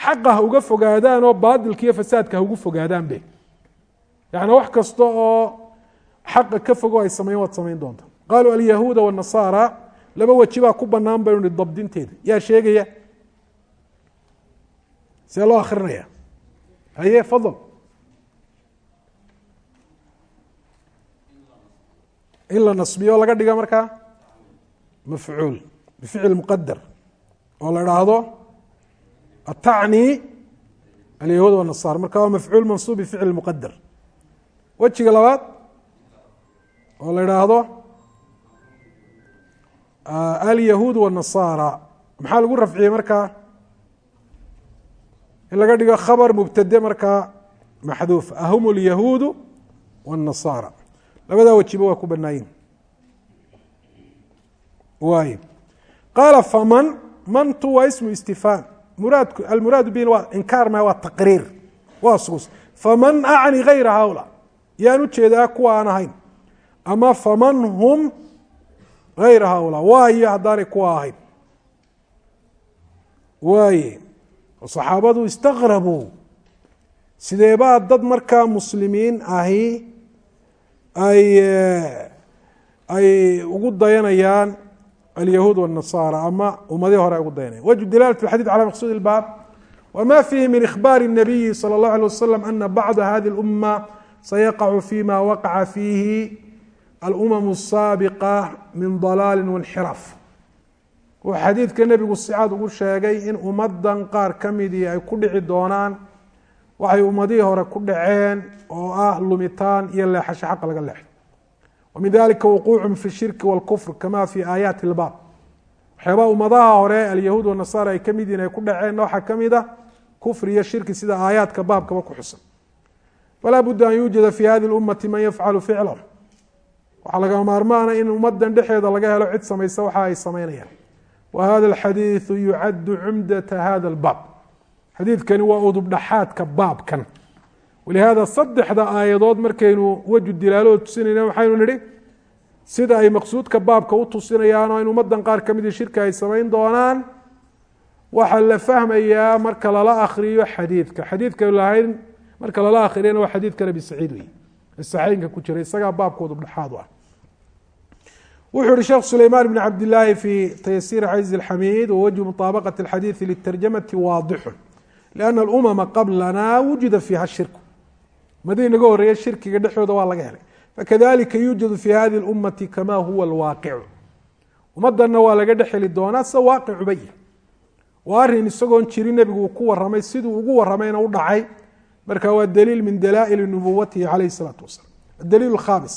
xaqa ha uga fogaadaan oo baadilka iyo fasaadka ha ugu fogaadaan be yani wax kasta oo xaqa ka fogo ay sameyen waad samayn doonta qaaluu alyahuuda wanasaara laba weji baa ku banaan baynu hi dabdinteeda yaa sheegaya see loo akrinaya haye fadl in la nasbiyo laga dhiga markaa mafcuul bificl muqadar oo la dhaahdo atacni alyahuud wanasaara marka waa mafcuul mansuub bificl muqadar wejiga labaad oo la idhaahdo alyahuud wanasaara maxaa lagu rafciyey markaa in laga dhigo khabar mubtade markaa maxduuf ahum lyahuudu wاnasaara labadaa wejiba waa ku banaayin waay. Qaala faman? Mantu waa ismu istifhaam muraadku almuraadu bihi waa inkaar ma waa taqriir. Waa sugus faman acni gayra hawla? Yaan u jeedaa kuwa aan ahayn. Ama faman hum gayra hawla? Waayo haddaanay kuwa ahayn. Waaye saxaabadu istaqrabuu sideebaa dad markaa muslimiin ahi ay ay ugu dayanayaan alyahuud wالnasaara ama ummadii hore ay ugu dayanayan wجه dilaalaة الxadيث calى maqsuud الbاb wma fiihi min إkhbاr النabiyi slى الlaه عليه waslم ana bacda hadi الأmة sayaqacu fima waqaca fiihi alأmam الsaabiqة min ضalaali waاnxiraaf uu xadiidka nebigu sicaad ugu sheegay in ummadan qaar ka midii ay ku dhici doonaan waxay ummadihii hore ku dhaceen oo ah lumitaan iyo leexasho xaqa laga leexo wa min dalika wuquucum fi shirki walkufr kama fi aayaati ilbaab waxyaabaa ummadaha hore alyahuud wanasaara ay ka mid yihiin ay ku dhaceen waxaa ka mid ah kufri iyo shirki sida aayaadka baabkaba ku xusan. Walaa budda an yuujida fi hadi lummati man yafcalu ficlahu. Waxaa laga maarmaana ah in ummadan dhexeeda laga helo cid samaysa waxa ay samaynayaan wa hada alxadiidu yucaddu cumdata hada اlbaab xadiidkani waa udubdhaxaadka baabkan. Walihaada saddexda aayadood markaynu weju dilaaloo tusinayna waxaynu nidhi sida ay maqsuudka baabka u tusinayaan oo in ummadan qaar ka midii shirka ay samayn doonaan waxaa la fahmayaa marka lala akriyo xadiidka. Xadiidka lahayn marka lala akriyana waa xadiidkan abi saciid wey saxeynka ku jira isagaa baabkoodu dhexaad u ah wuxuu yihi sheekh sulayman bn cabdillaahi fi taysiir caziz اlxamiid wawajhu muطaabaqaة اlxadiiثi litarjamati waadixu liأna alumama qablana wujida fiiha shirku madii naga horeeya shirkiga dhexdooda waa laga helay fakadalika yuujadu fi hadi اlummati kama huwa alwaaqicu ummadana waa laga dhex heli doonaa sida waaqicuba yahy waa arin isagoon jirin nebigu uu ku waramay siduu ugu waramayna u dhacay marka waa daliil min dalaa'ili nubuwatihi calayh الsalaatu wasalam adaliil khaamis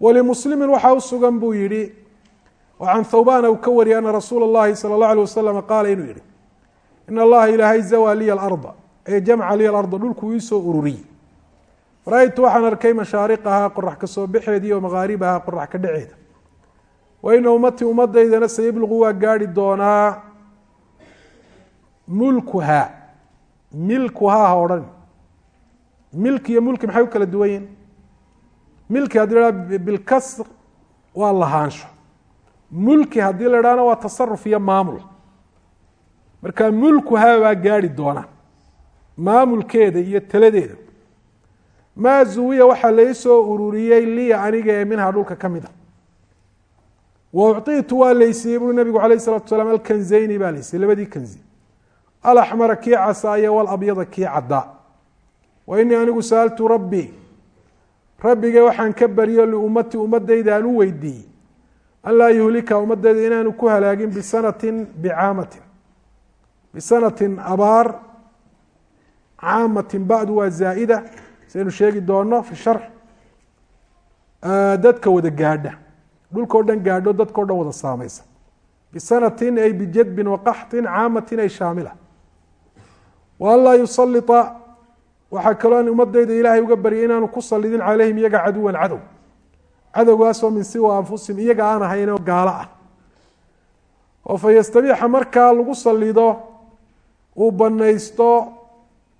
walimuslimi waxaa u sugan buu yihi oo can thawbana uu ka wariyay ana rasuula اllahi salى اllah alيه wasalam qaala inuu yihi in allaha ilaahay zawaa liya alarda ee jamca liya alarda dhulkuu iisoo ururiyey ra-ytu waxaan arkay mashaariqahaa qorax ka soo baxeeda iyo makaaribahaa qorax ka dhaceeda wa ina ummatii ummadaydana sayabluqu waa gaari doonaa mulkuhaa milkuhaa ha odhan milki iyo mulki maxay u kala duwan yihin milki haddii la bilkasr waa lahaansho. Mulki haddii la idhahna waa tasaruf iyo maamul. Marka mulkuhaa baa gaari doona maamulkeeda iyo taladeeda. Maa zuwiya waxaa lai soo ururiyey liya aniga ee minhaa dhulka ka mid a. Wa uciitu waa laysiiyey bui nabigu alayh salatu salaam alkanzayni baa laysiiyey labadii kanzi. Alaxmara kii casaaya walabyada kii caddaa. Wa inii anigu saaltu rabbii rabbigay waxaan ka baryo liummati ummadayda aan u weydiiyey. An laa yuhlika ummadayda inaanu ku halaagin bisanatin bicaamatin bisanatin abaar caamatin badu waa zaa'ida. Saynu sheegi doono fi sharx dadka wada gaadha. Dhulkao dhan gaadho dadkao dhan wada saamaysa. Bisanatin ay bijadbin waqaxtin caamatin ay shaamila. Wa an laa yusalita waxaa kaloo ummadayda ilaahay uga baryay inaanu ku salidin calayhim iyaga caduwan cadow. Cadowgaasoo min siwa anfusihim iyaga aan ahayn oo gaalo ah. Oo fa yastabiixa markaa lagu salido uu banaysto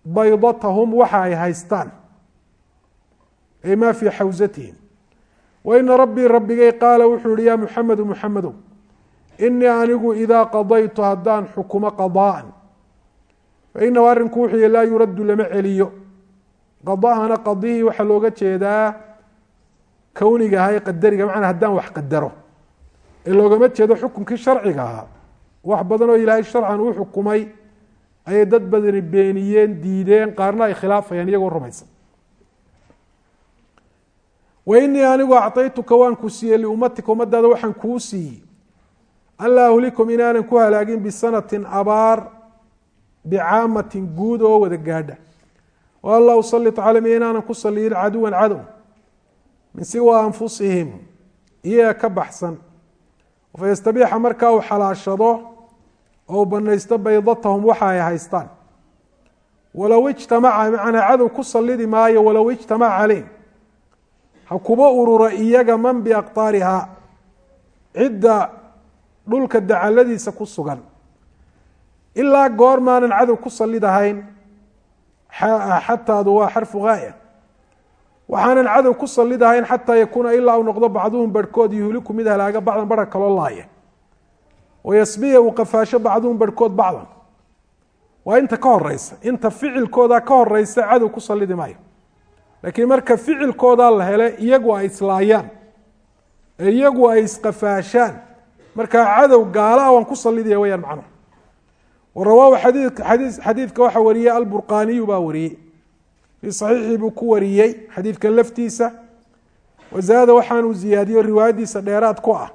baydatahum waxa ay haystaan. Ay ma fii xawsatihim. Wa ina rabbii rabbigay qaala wuxuu yihi ya muxamedu muxamedow inii anigu idaa qadaytu haddaan xukumo qadaa'an fainahu arrinku wuxuu yihi laa yuraddu lama celiyo. Qadahana qadihii waxaa looga jeedaa kowniga ahaa ee qadariga macnaa haddaan wax qadaro. Ee loogama jeedo xukunkii sharciga ahaa. Wax badan oo ilaahay sharcan uu xukumay ayay dad badani beeniyeen diideen qaarna ay khilaafayaan iyagoo rumaysan. Wainii anigu acطaytuka waan ku siiyey liummatika ummadaada waxaan kuu siiyey. An laa ahlikum inaanan ku halaagin bisanatin abaar bicaamatin guud oo wada gaadha. O an laa usalit calayhim inaanan ku saliyin caduwan cadow min siwa anfusihim iyaga ka baxsan. Fayastabiixa markaa uu xalaashado oo u banaysto baydatahum waxa ay haystaan. Walow ijtamaca macnaa cadow ku salidi maayo walow ijtamaca caleyh. Ha kuba urura iyaga man biaqtaarihaa cidda dhulka dacaladiisa ku sugan ilaa goor maanan cadow ku salidahayn xataadu waa xarfu gaaya waxaanan cadow ku salidahayn xataa yakuuna ilaa uu noqdo bacduhum barhkood yuhliku mid halaaga bacdan barha kaloo laaya wayasbiya uu qafaasho bacduhum barhkood bacdan. Waa inta ka horeysa inta ficilkooda ka horeysa cadow ku salidi maayo. Laakiin marka ficilkoodaa la hele iyagu ay islaayaan. Iyagu ay isqafaashaan markaa cadow gaala waan ku salidaya weyaan macnuhu warawaahu xadii xadii xadiidka waxaa wariyey alburqaaniyu baa wariyey. Fii saxiixii buu ku wariyey xadiidkan laftiisa. Wazaada waxaanuu ziyaadiyo riwaayadiisa dheeraad ku ah.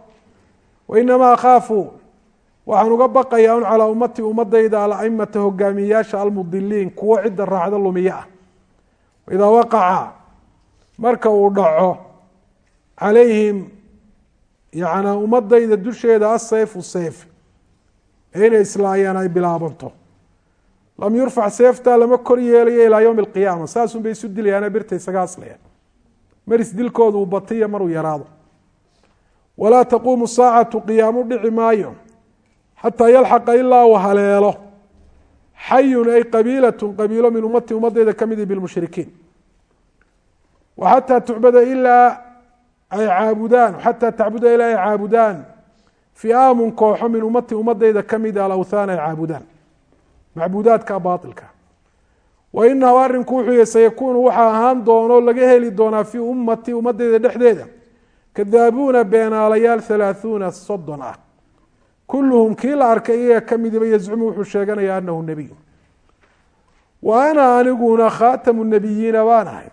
Wainamaa akhaafu waxaan uga baqayaa un calaa ummati ummadayda alaimata hogaamiyeyaasha almudiliin kuwo cidda raacda lumiye ah. Idaa waqaca marka uu dhaco calayhim yanaa ummadayda dusheeda asayfu sayf. ee inay islaayaan ay bilaabanto. Lam yurfac seeftaa lama kor yeelayo ilaa yowmi alqiyaama saasun bay isu dilayaana birta isaga aslayaan. Maris dilkoodu uu batiyo maruu yaraado. Walaa taquumu saacatu qiyaamu dhici maayo. Xataa yalxaqa ilaa uu haleelo. Xayun ay qabiilatun qabiilo min ummati ummadeyda ka midi bilmushrikiin. Wa xataa tucbada ilaa ay caabudaan xataa tacbuda ilaa ay caabudaan fiaamun kooxo min ummati ummadayda ka mida alawthaan ay caabudaan. Macbuudaadka baailka wa inahu arinku wuxuu yhi sayakuunu waxaa ahaan doono laga heli doonaa fii ummati ummadayda dhexdeeda. Kadaabuuna beenaalayaal halaaثuuna soddon ah. Kulluhum kii la arkay iyaga ka midiba yazcumu wuxuu sheeganaya anahu nebiyu. Wa ana aniguna khaatamu nebiyiina baan ahay.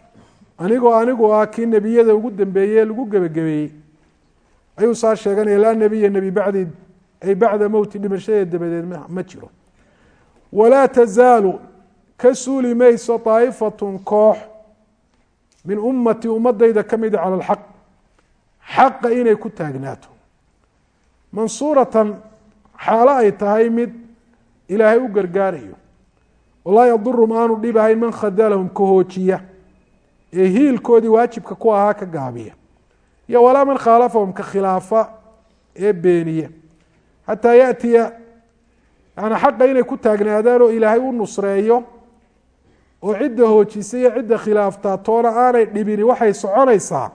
Anigoo anigu ah kii nebiyada ugu dambeeyey lagu gebagabeeyey ayuu saa sheeganaya laa nebiya nebi bacdi ay bacda mowti dhimashadeed dabadeed ma jiro. Walaa tazaalu ka suuli mayso طaa'ifatun koox min ummati ummadayda ka mida cala alxaq xaqa inay ku taagnaato mansuuratan xaalo ay tahay mid ilaahay u gargaarayo. Walaa yadurum aanu dhibahayn man khadalahum ka hoojiya. Ee hiilkoodii waajibka ku ahaa ka gaabiya iyo walaa man khaalafahum ka khilaafa ee beeniya. Xataa yaatiya yani xaqa inay ku taagnaadaan oo ilaahay u nusreeyo oo cidda hoojisa iyo cidda khilaaftaa toona aanay dhibini waxay soconaysaa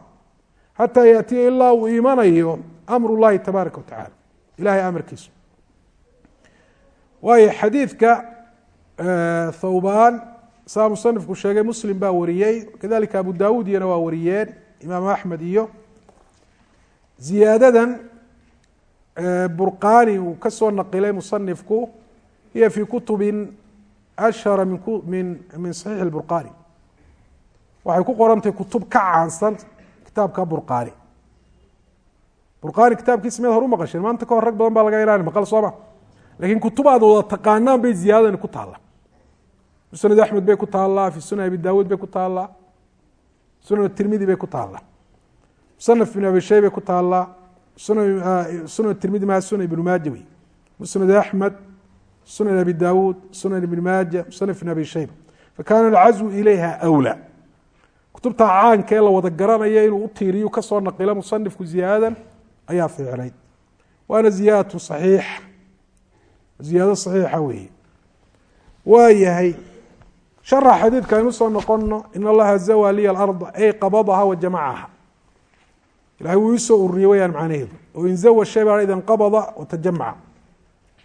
xataa yaatiya ilaa uu imanayo amru llahi tabaaraka watacala ilahay amarkiisu. Waayo xadiidka thawbaan saa musanifku sheegay muslim baa wariyey kadalika abu dawuud iyana waa wariyeen imaam axmed iyo ziyaadadan burqani uu ka soo naqilay musanifku hiya fi kutubin ashhara min min saxiixi اburqani waxay ku qorantahay kutub ka caansan kitaabka burqani burqani kitaabkiisa miyaad hor u maqasheen maanta ka hor rag badan baa laga ilaani maqal sooma lakiin kutub aad wada taqaanaan bay ziyaadadani ku taalla musnad axmed bay ku taallaa fi sunan abi dawuud bay ku taallaa sunan tirmidi bay ku taallaa musanaf ibn abi shay bay ku taallaa sunan tirmidi maa sunan ibnu maaja wey. Musnad axmed sunan abi dawuud sunan ibn maaja musanaf ibn abi shayba. Fakana alcazwu ilayha awlaa kutubta caanka ee la wada garanaya inuu u tiiriyu ka soo naqilo musanifku ziyaadadan ayaa fiicnayd. Waana ziyaadatu saxiix. Ziyaado saxiixa weeye. Waa sharax xadiidka aynu soo noqono in allaha zawa liya alarda ay qabadaha wa jamacaha ilahay wuu iisoo ururiyey wayaan macnaheedu. Oo in zawa shay baa ida inqabada watajamaca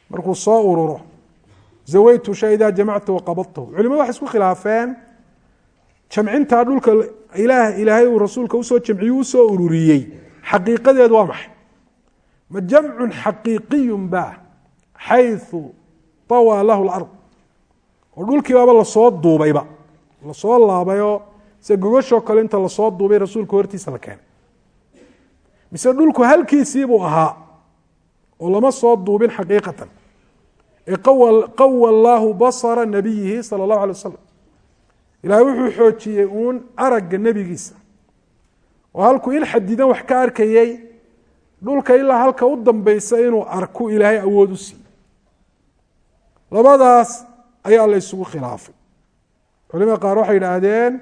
markuu soo ururo zawaytu shay idaa jamactu waqabadtahu culimadu waxay isku khilaafeen jamcintaa dhulka ilaah ilaahay uu rasuulka u soo jamciyu u soo ururiyey. Xaqiiqadeedu waa maxay? Ma jamcun xaqiiqiyun ba xayu طawaa lahu lard oo dhulkiibaaba la soo duubayba. Lasoo laabayoo se gogashoo kale inta la soo duubay rasuulka hortiisa la keenay mise dhulku halkiisiibuu ahaa oo lama soo duubin xaqiiqatan. Ee qawa allaahu basra nabiyihi sala اllahu alay wasalam ilahay wuxuu xoojiyey uun aragga nebigiisa. Oo halkuu in xadidan wax ka arkayey dhulka ilaa halka u dambeysa inuu arku ilaahay awood u siiy labadaas ayaa la ysugu khilaafay. Culimada qaar waxay yidhaahdeen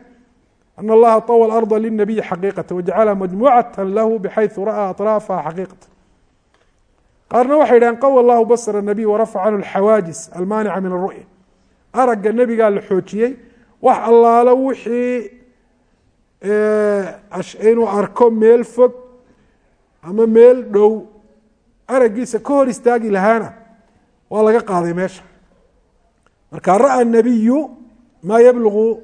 ana allaha طawa اlarda lلnabiyi xaqiiqata wajacalaha majmucata lahu bxayثu ra'aa aطraafaha xaqiiqata qaarna waxay yidhahdeen qawa allahu basra nabiy warafaca canhu اlxawaajis almaanica min aru'ya aragga nebigaa la xoojiyey wax allaalo wixii inuu arko meel fog ama meel dhow araggiisa ka hor istaagi lahaana waa laga qaaday meesha marka ra'a nabiyu maa yablugu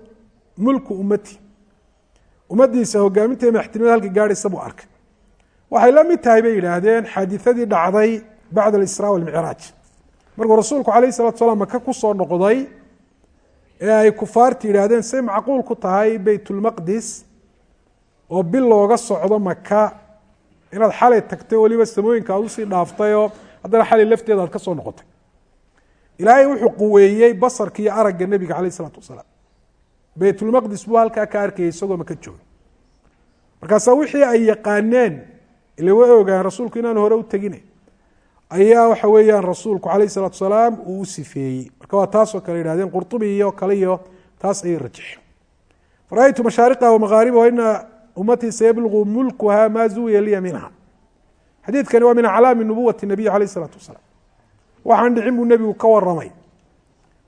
mulku ummati ummaddiisa hogaaminta madaxtinimada halka gaarhaysa buu arkay. Waxay la mid tahay bay yidhaahdeen xaadiadii dhacday bacd alisraa walmicraaj markuu rasuulku alayh salatu salaam maka ku soo noqday ee ay kufaarti yidhaahdeen say macquul ku tahay beytulmaqdis oo bil looga socdo maka inaad xalay tagtay weliba samooyinka aad u sii dhaaftayoo haddana xalay lafteeda aad ka soo noqotay. Ilaahay wuxuu quweeyey basarka iyo aragga nebiga aleyh isalaatu wasalaam beytulmaqdis buu halkaa ka arkayay isagoo maka jooga. Markaasaa wixii ay yaqaaneen ila way ogaan rasuulku inaanu hore u tegine ayaa waxa weeyaan rasuulku calayh isalaatu salaam uu u sifeeyey. Marka waa taasoo kale yihahdeen qurtubi iyo kale iyo taas ayay rajixeen fara-aytu mashaariqha wamaghaaribaha ina ummatii sayablugu mulkuha maa zuwiya liya minha. Xadiidkani waa min aclaami nubuwati nabiy calayh isalaatu wasalaam. Waxaan dhicin buu nebigu ka waramay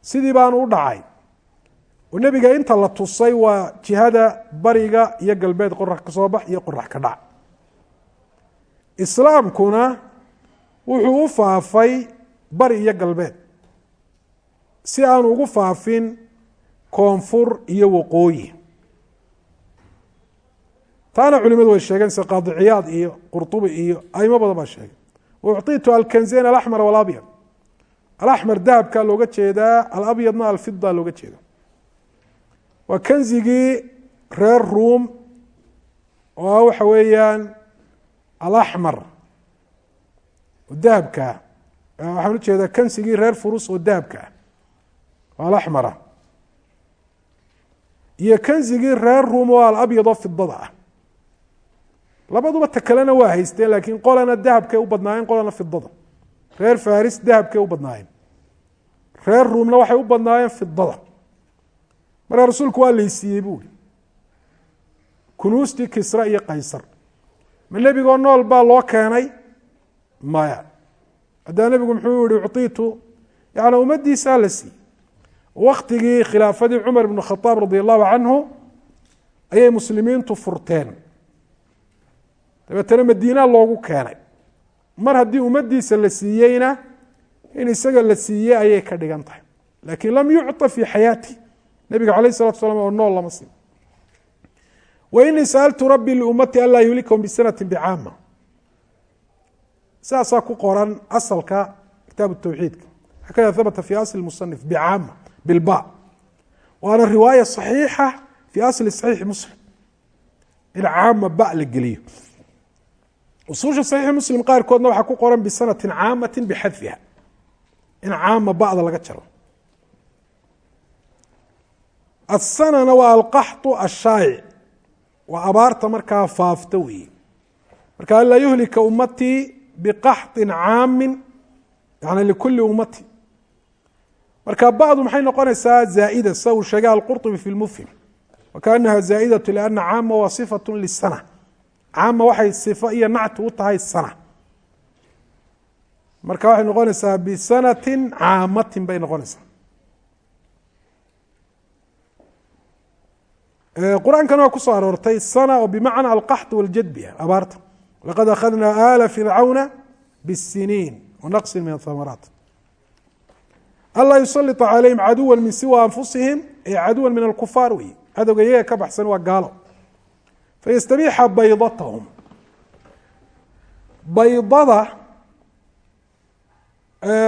sidii baanu u dhacay oo nebiga inta la tusay waa jihada bariga iyo galbeed qorax ka soo bax iyo qorax ka dhac. Islaamkuna wuxuu u faafay bari iyo galbeed. Si aanu ugu faafin koonfur iyo waqooyi. Taana culimadu way sheegeen sida qaadiciyaad iyo qurطubi iyo aimo badan baa sheegay ucطitu alkanzayn alaxmar walabyad. Alaxmar dahabkaa looga jeedaa alabyadna alfida looga jeeda waa kanzigii reer ruum oo ah waxa weeyaan alaxmar oo dahabkaa waxaan u jeedaa kanzigii reer furus oo dahabkaa oo alaxmara iyo kanzigii reer ruum oo alabyad oo fidada ah. Labaduba ta kalena waa haysteen laakiin qolana dahabkay u badnaayeen qolana fidada reer faris dahabkay u badnaayeen. Reer ruumna waxay u badnaayeen fidada markaa rasuulku waa laysiiyey buuri kunuustii kisra iyo qaysar ma nebigoo nool baa loo keenay? Maya. Haddaa nebigu muxuu yihi uciitu yani ummaddiisaa la siiyey. Waktigii khilaafadii cumar ibnu khadaab radi allahu canhu ayay muslimiintu furteen. Dabeetana madiina loogu keenay. Mar haddii ummaddiisa la siiyeyna in isaga la siiyey ayay ka dhigan tahay. Laakiin lam yucطa fi xayaati nebiga alayh الsalatu slam oo nool lama siin wainii sa'altu rabbii liummati anlaa yuhlikahum bisanati bicaama saasaa ku qoran asalka kitaab tawxiidka hakada habata fi asli musanif bicaama bilba waana riwaaya صaxiixa fi asli صaxiixi muslim in caama ba la geliyo usuusha saxiixi muslim qaarkoodna waxaa ku qoran bisanatin caamati bixadfiha in caama ba'da laga jaro asanana waa alqaxu ashaayic waa abaarta markaa faafta weeye. Marka anlaa yuhlika ummatii biqaxin caamin yani likuli ummati. Marka badu maxay noqonaysaa zaaida sida uu sheegay alqurطubi fi lmufhim wakaanaha zaaidatu lana caama waa sifat lisana caama waxay sifo iyo nacti u tahay sana. Marka waxay noqonaysaa bisanati caamatin bay noqonaysaa. qur'aankan waa ku soo aroortay sana oo bimacna alqaxd waljadbi ah abaarta. Laqad akhadna aala fircawna bsiniin wanaqsin min ahamaraat anlaa yusalita calayhim caduwa min siwa anfusihim ee caduwa min alkufaar wey. Cadowga iyaga ka baxsan waa gaalo. Fayastabiixa baydatahum baydada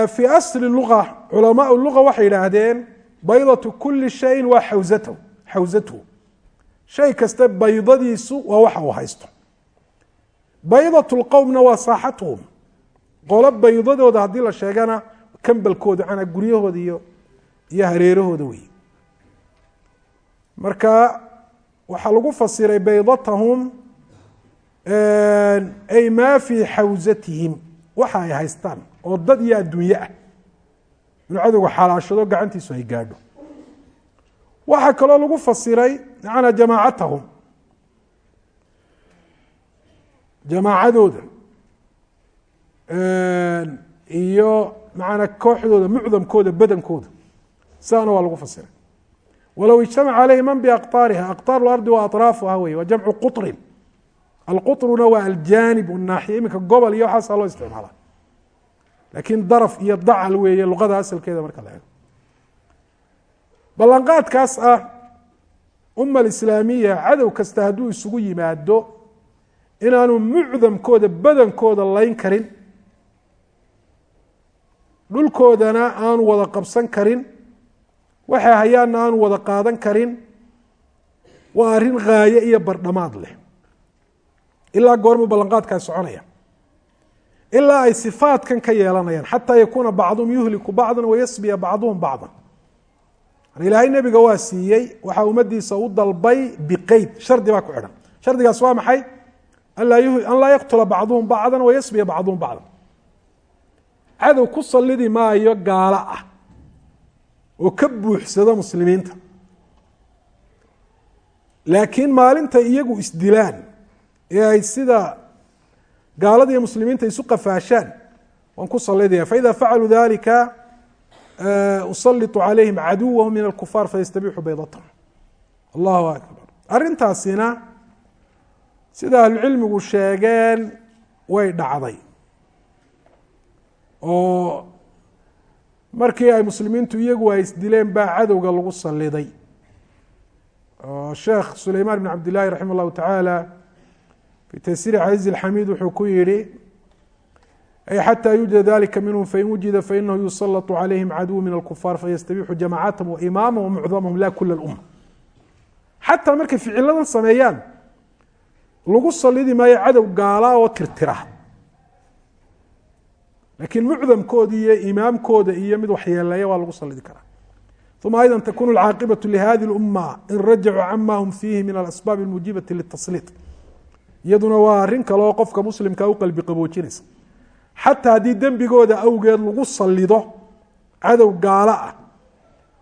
fii asli luga culamaau luga waxay yidhaahdeen baydatu kuli shayin waa xawsatahu xawsatuhu shay kasta baydadiisu waa waxa uu haysto. Baydat lqowmna waa saaxatuhum. Qolo baydadooda haddii la sheegana kambalkooda ana guryahooda iyo iyo hareerahooda wey marka waxaa lagu fasiray baydatahum ay maa fii xawsatihim. Waxa ay haystaan oo dad iyo adduunye ah. Inuu cadowga xalaashado gacantiisu ay gaadho waxaa kaloo lagu fasiray manaa jamaacatahum. Jamaacadooda. Iyo manaa kooxdooda mucdamkooda badankooda. Saana waa lagu fasiray. Walow ijtamaca aleyhi man biaqaariha aqaaru ardi waa araafuha wey waa jamcu quطrin alquطruna waa aljanib naaxiya. Iminka gobol iyo waxaasaa loo isticmaala. Lakin daraf iyo dacal weeye luqada asalkeeda marka la ego ballanqaadkaas ah umma alislaamiya cadow kasta hadduu isugu yimaado inaanu mucdamkooda badankooda layn karin dhulkoodana aanu wada qabsan karin waxay hayaanna aanu wada qaadan karin waa arrin khaaye iyo bardhamaad leh. Ilaa goormuu ballanqaadkaas soconaya. Ilaa ay sifaatkan ka yeelanayaan xataa yakuuna bacduhum yuhliku bacdan wayasbiya bacduhum bacdan ilaahay nebiga waa siiyey waxaa ummadiisa u dalbay biqeyd. Shardi baa ku xidhan shardigaas waa maxay? An laa yaqtula bacduhum bacdan wayasbiya bacduhum bacdan. Cadow ku sallidi maayo gaalo ah oo ka buuxsado muslimiinta. Laakiin maalinta iyagu isdilaan ee ay sida gaalada iyo muslimiinta isu qafaashaan waan ku sallidaya. Faida facaluu dalika usalitu calayhim caduwahum min alkufaar fayastabixu baydatahum allahu akbar arrintaasina sida ahlucilmigu sheegeen way dhacday oo markii ay muslimiintu iyagu ay isdileen baa cadowga lagu saliday oo sheekh sulaymaan bn cabd llahi raximah llahu tacaala fi taysiiri caizi اlxamiid wuxuu ku yihi xatى yuujida dalika minhum fain wujida fainahu yusalط عalayhim caduw min اlkufaar fayastabixu jamacathm waimamhm wmucdamhm la kula اluma xataa markay ficiladan sameeyaan lagu salidi maayo cadow gaala oo tirtira lakiin mucdamkooda iyo imaamkooda iyo mid waxyeeleeya waa lagu salidi karaa uma ayضا takunu اlcaaqibaة lihadi اluma in rajacuu cama hm fiihi min alasbaab اlmuujibaةi liلtasliid iyaduna waa arrin kaleoo qofka muslimka u qalbi qaboojinaysa xataa haddii dembigooda awgeed lagu salido cadow gaalo ah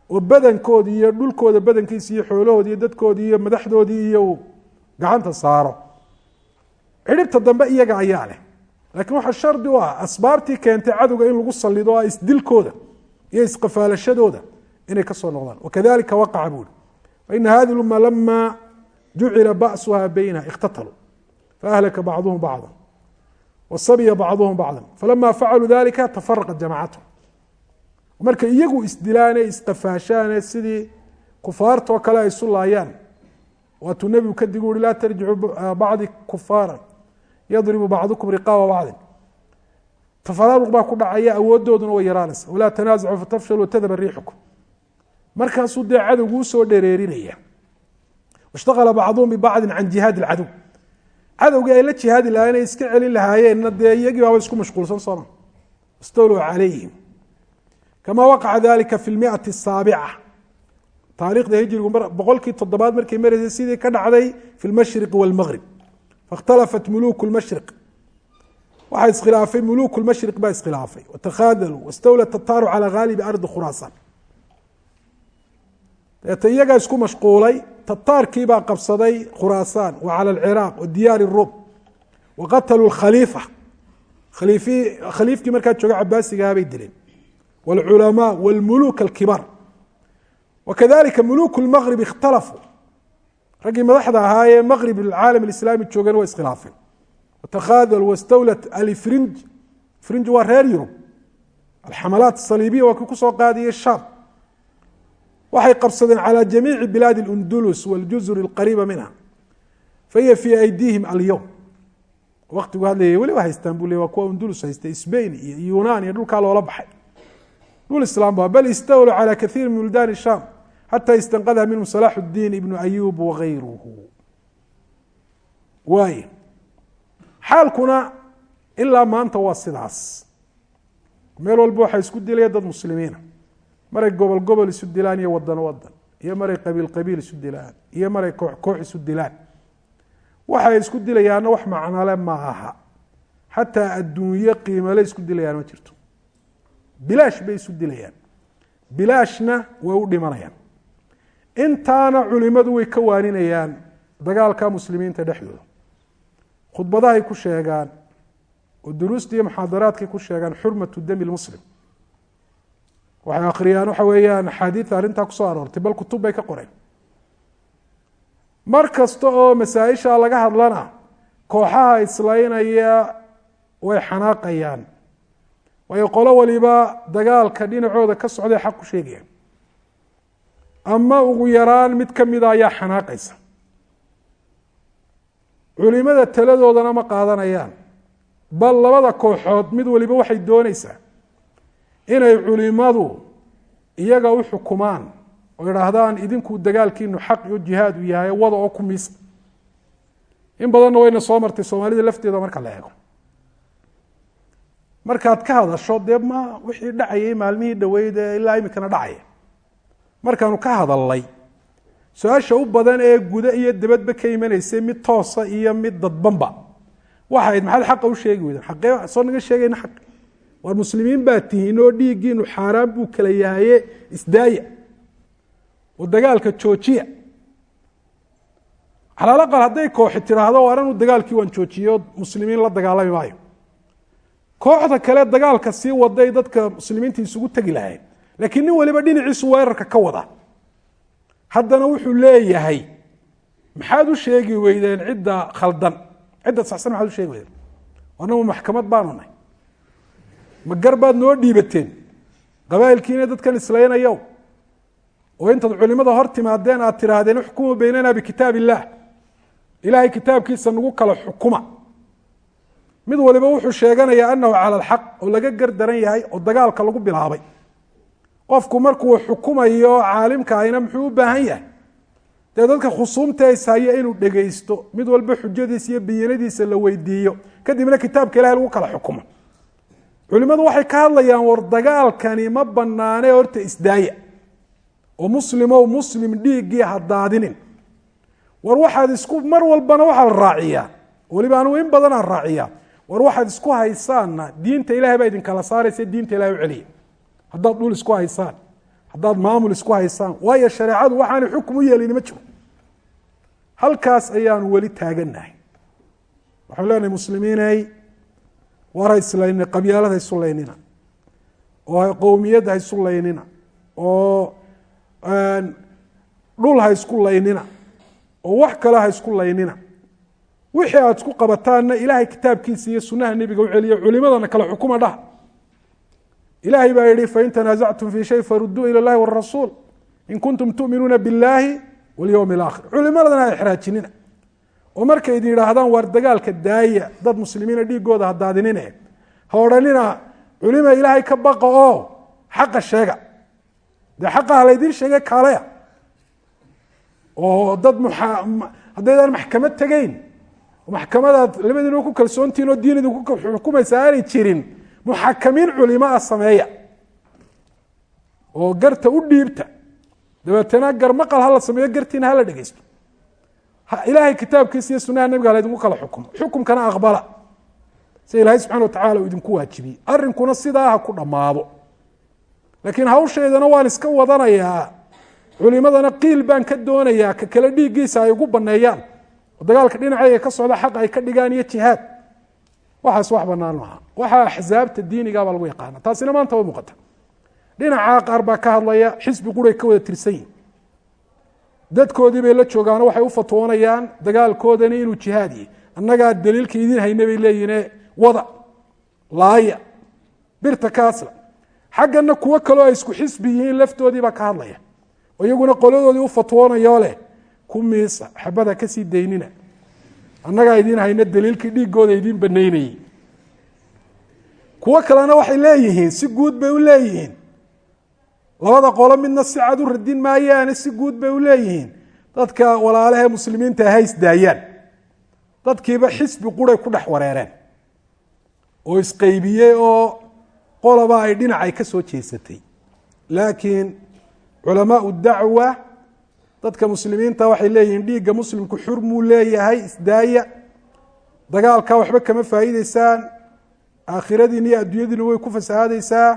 oo badankoodi iyo dhulkooda badankiisa iyo xoolahoodi iyo dadkoodii iyo madaxdoodii iyo uu gacanta saaro. Cidhibta dambe iyaga ayaa leh. Lakiin waxaa shardi u ah asbaabtii keentay cadowga in lagu salido o isdilkooda iyo isqafaalashadooda inay ka soo noqdaan. Wakadalika waqaca buuri faina hadi lumma lama jucila ba'suha baynaha ikhtataluu faahlaka bacduhum bacda wasabya bacduhum bacda falama facaluu dalika tafaraqat jamacatuhum markay iyagu isdilaane isqafaashaane sidii kufaartoo kale ay isu laayaan waatuu nebigu kadigu uhi laa tarjicu bacdi kufaara yadribu bacdukum riqaaba bacdin tafaraaruq baa ku dhacaya awoodooduna way yaraanaysa walaa tanaasacu fatafshalu watadhaba riixukum markaasuu dee cadowgu u soo dhereerinaya washtaqala bacduhum bibacdin can jihaadi alcadow cadowgii ay la jihaadi lahaayeen ay iska celin lahaayeenna dee iyagii baaba isku mashquulsan sooma. Istawlow calayhim. Kama waqaca dalika fi lmiati asaabica taarikhda hijrigu boqolkii toddobaad markay maraysay sidii ka dhacday fi lmashriqi walmaqrib faاkhtalafat muluuk lmashriq waxaa iskhilaafay muluuk lmashriq baa iskhilaafay watakhaadaluu wastawla tataaru calaa haalibi ardi khuraasaan deeta iyagaa isku mashquulay tataarkiibaa qabsaday khuraasaan wa cala alciraaq wa diyaari rum wa qataluu khaliifa khaliifkii markaa jooga cabaasigaha bay dileen. Wاlculamaa wاlmuluuk alkibaar wakadalika muluuk lmaqrib ikhtalafuu raggii madaxda ahaayee maqrib caalam islaami joogana waa iskhilaafeen. Watakhaadaluu wastawlat alfrinj. Frinj waa reer yurub. Alxamalaat asaliibiya waa kii ku soo qaadiyey shaam waxay qabsadeen calى jamiici bilaadi اlundulus wاljuzur اlqariiba minha fahiya fii aydiihim alyowm waktigu hadlayay weliba haystaan buu le waa kuwa undulus haystay sbain iyo yunan iyo dhulkaa loola baxay dhul islaam ba bal istawluu calى kaiiri min buldaani sham xata istanqadha minhum salaax اdiin ibnu ayub wagayruhu waay xaalkuna ilaa maanta waa sidaas meel walba waxaa isku dilaya dad muslimiina maray gobol gobol isu dilaan iyo wadan wadan iyo maray qabiil qabiil isu dilaan. Iyo maray koox koox isu dilaan. Waxay isku dilayaanna wax macnale ma aha. Xataa adduunye qiimale isku dilayaan ma jirto. Bilaash bay isu dilayaan. Bilaashna way u dhimanayaan. Intaana culimadu way ka waaninayaan dagaalka muslimiinta dhexdooda. Khudbadahay ku sheegaan oo duruusta iyo muxaadaraadkay ku sheegaan xurmatu dami lmuslim waxay akhriyaan waxa weeyaan axaadiida arrintaa ku soo aroortay bal kutub bay ka qoreen. Mar kasta oo masaa-isha laga hadlana kooxaha islaynaya way xanaaqayaan. Waayo qolo waliba dagaalka dhinacooda ka socday xaq ku sheegayaan. Ama ugu yaraan mid ka mida ayaa xanaaqaysa. Culimada taladoodana ma qaadanayaan. Bal labada kooxood mid waliba waxay doonaysaa inay culimadu iyaga u xukumaan oo idhaahdaan idinku dagaalkiinu xaq iyo jihaad u yahay wada oo ku miisa in badanna wayna soo martay soomaalida lafteeda marka la eego. Markaad ka hadasho dee ma wixii dhacayay maalmihii dhaweyd ee ilaa imikana dhacaya markaanu ka hadalnay su'aasha u badan ee guda iyo dabadba ka imanaysay mid toosa iyo mid dadbanba. Waxa ayd maxaad xaqa u sheegi weyden xaqee soo naga sheegayna xaq waar muslimiin baa tihiin oo dhiiggiinu xaaraan buu kala yahaye isdaaya oo dagaalka joojiya. Calaalaqal hadday kooxi tidhaahdo waaranu dagaalkii waan joojiye oo muslimiin la dagaalami maayo. Kooxda kale dagaalka sii waday dadka muslimiinta isugu tegi lahayd. Laakiin nin waliba dhinaciisu weerarka ka wada. Haddana wuxuu leeyahay maxaad u sheegi weydeen cidda khaldan? Cidda saxsan maxaad u sheegi weydeen? Anagu maxkamad baanu nahy ma gar baad noo dhiibateen? Qabaa'ilkiina dadkan islaynayow oo intaad culimada hor timaadeen aad tidhaahdeen uxkumu beynana bikitaab illah ilahay kitaabkiisa nagu kala xukuma. Mid waliba wuxuu sheeganayaa anahu cala alxaq oo laga gar daran yahay oo dagaalka lagu bilaabay. Qofku markuu xukumayo caalimka ahina muxuu u baahan yahay? Dee dadka khusuumta ishaya inuu dhegaysto mid walba xujadiisa iyo biyinadiisa la weydiiyo. Kadibna kitaabka ilahay lagu kala xukumo culimadu waxay ka hadlayaan war dagaalkani ma banaane horta isdaaya. Oo muslimow muslim dhiiggii ha daadinin war waxaad isku mar walbana waxaa la raaciyaa weliba anugu in badanaan raaciyaa war waxaad isku haysaanna diinta ilahay baa idinkala saaraysa diinta ilahay u celiya haddaad dhul isku haysaan haddaad maamul isku haysaan waayo shareecadu waxaana xukum u yeelini ma jiro. Halkaas ayaanu weli taagannahay waxaanu leenahay muslimiinay war ha islayni qabyaalad ha isu laynina oo qowmiyad ha isu laynina oo dhul ha isku laynina oo wax kale ha isku laynina wixii aad isku qabataanna ilaahay kitaabkiisa iyo sunaha nebiga u celiya culimadana kale xukuma dhaha ilahay baa yihi fain tanaasactum fi shay faruduu ilى اllahi wالrasuul in kuntum tuminuuna biاllahi wاlyowm اlaakhir culimadana ha exraajinina oo markay idin yidhaahdaan waar dagaalka daaya dad muslimiina dhiigooda ha daadinine. Ha odhanina culima ilaahay ka baqa oo xaqa sheega. Dee xaqa ha laydin sheege kaalaya. Oo dad haddaydaan maxkamad tegeyn maxkamadaad labadiinoo ku kalsoontihin oo diin idinku xukumaysa aanay jirin muxakamiin culimaa sameeya. Oo garta u dhiibta. Dabeetana garmaqal hala sameeyo gartiina hala dhegeysto ilaahay kitaabkiisa iyo sunaha nabiga hala idinku kala xukumo xukumkana aqbala. Sida ilaahay subxana wa tacala uu idinku waajibiyey. Arrinkuna sidaa ha ku dhammaado. Laakiin hawshaydana waan iska wadanayaa. Culimadana qiil baan ka doonayaa. Ka kale dhiiggiisa ay ugu baneeyaan oo dagaalka dhinacayga ka socda xaq ay ka dhigaan iyo jihaad. Waxaas wax banaan maaha waxaa axsaabta diinigaabaa lagu yaqaana taasina maanta way muuqata. Dhinacaa qaar baa ka hadlaya. Xisbi quray ka wada tirsan yihiin dadkoodii bay la joogaano waxay u fatwoonayaan dagaalkoodani inuu jihaad yahy annagaa daliilka idin hayna bay leeyihiine wada laaya birta kaasla. Xaggana kuwo kaleo ay isku xisbi yihiin laftoodiibaa ka hadlaya. Oo iyaguna qoladoodii u fatwoonayoo leh ku miisa xabada ka sii daynina. Annagaa idiin hayna daliilkii dhiigooda idiin banaynayey kuwo kalena waxay leeyihiin si guud bay u leeyihiin labada qolo midna si cad u radin maayaane si guud bay u leeyihiin. Dadka walaalahe muslimiinta ha isdaayaan dadkiiba xisbi quray ku dhex wareereen. Oo isqaybiyey oo qoloba ay dhinacay ka soo jeesatay. Laakiin culamaau dacwa dadka muslimiinta waxay leeyihiin dhiigga muslimku xur muu leeyahay isdaaya dagaalka waxba kama faa'iideysaan aakhiradiina iyo adduunyadiina way ku fasahaadeysaa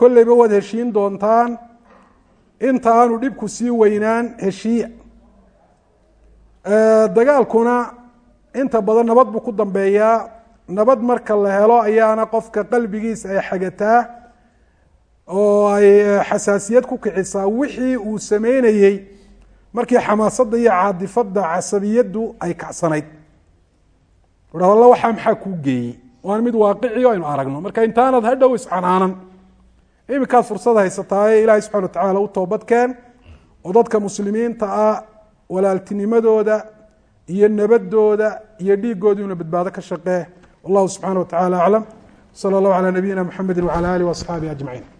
kolleyba waad heshiin doontaan? Inta aanu dhibku sii weynaan heshiiya dagaalkuna inta badan nabad buu ku dambeeyaa. Nabad marka la helo ayaana qofka qalbigiisa ay xagataa oo ay xasaasiyad ku kicisaa wixii uu sameynayey markii xamaasadda iyo caadifadda casabiyaddu ay kacsanayd. Alla waxaa maxaa kuu geeyey? Waan mid waaqici aynu aragno. Marka intaanad hadhow iscanaanan iminkaad fursad haysataaye ilaahay subxana wa tacala u toobadkeen oo dadka muslimiinta ah walaaltinimadooda iyo nabadooda iyo dhiigooda inuu badbaado ka shaqee. Wallahu subxana wa tacala aclam. Sala allahu calaa nabiyina mxamedi wcala alih waasxaabihi ajmaciin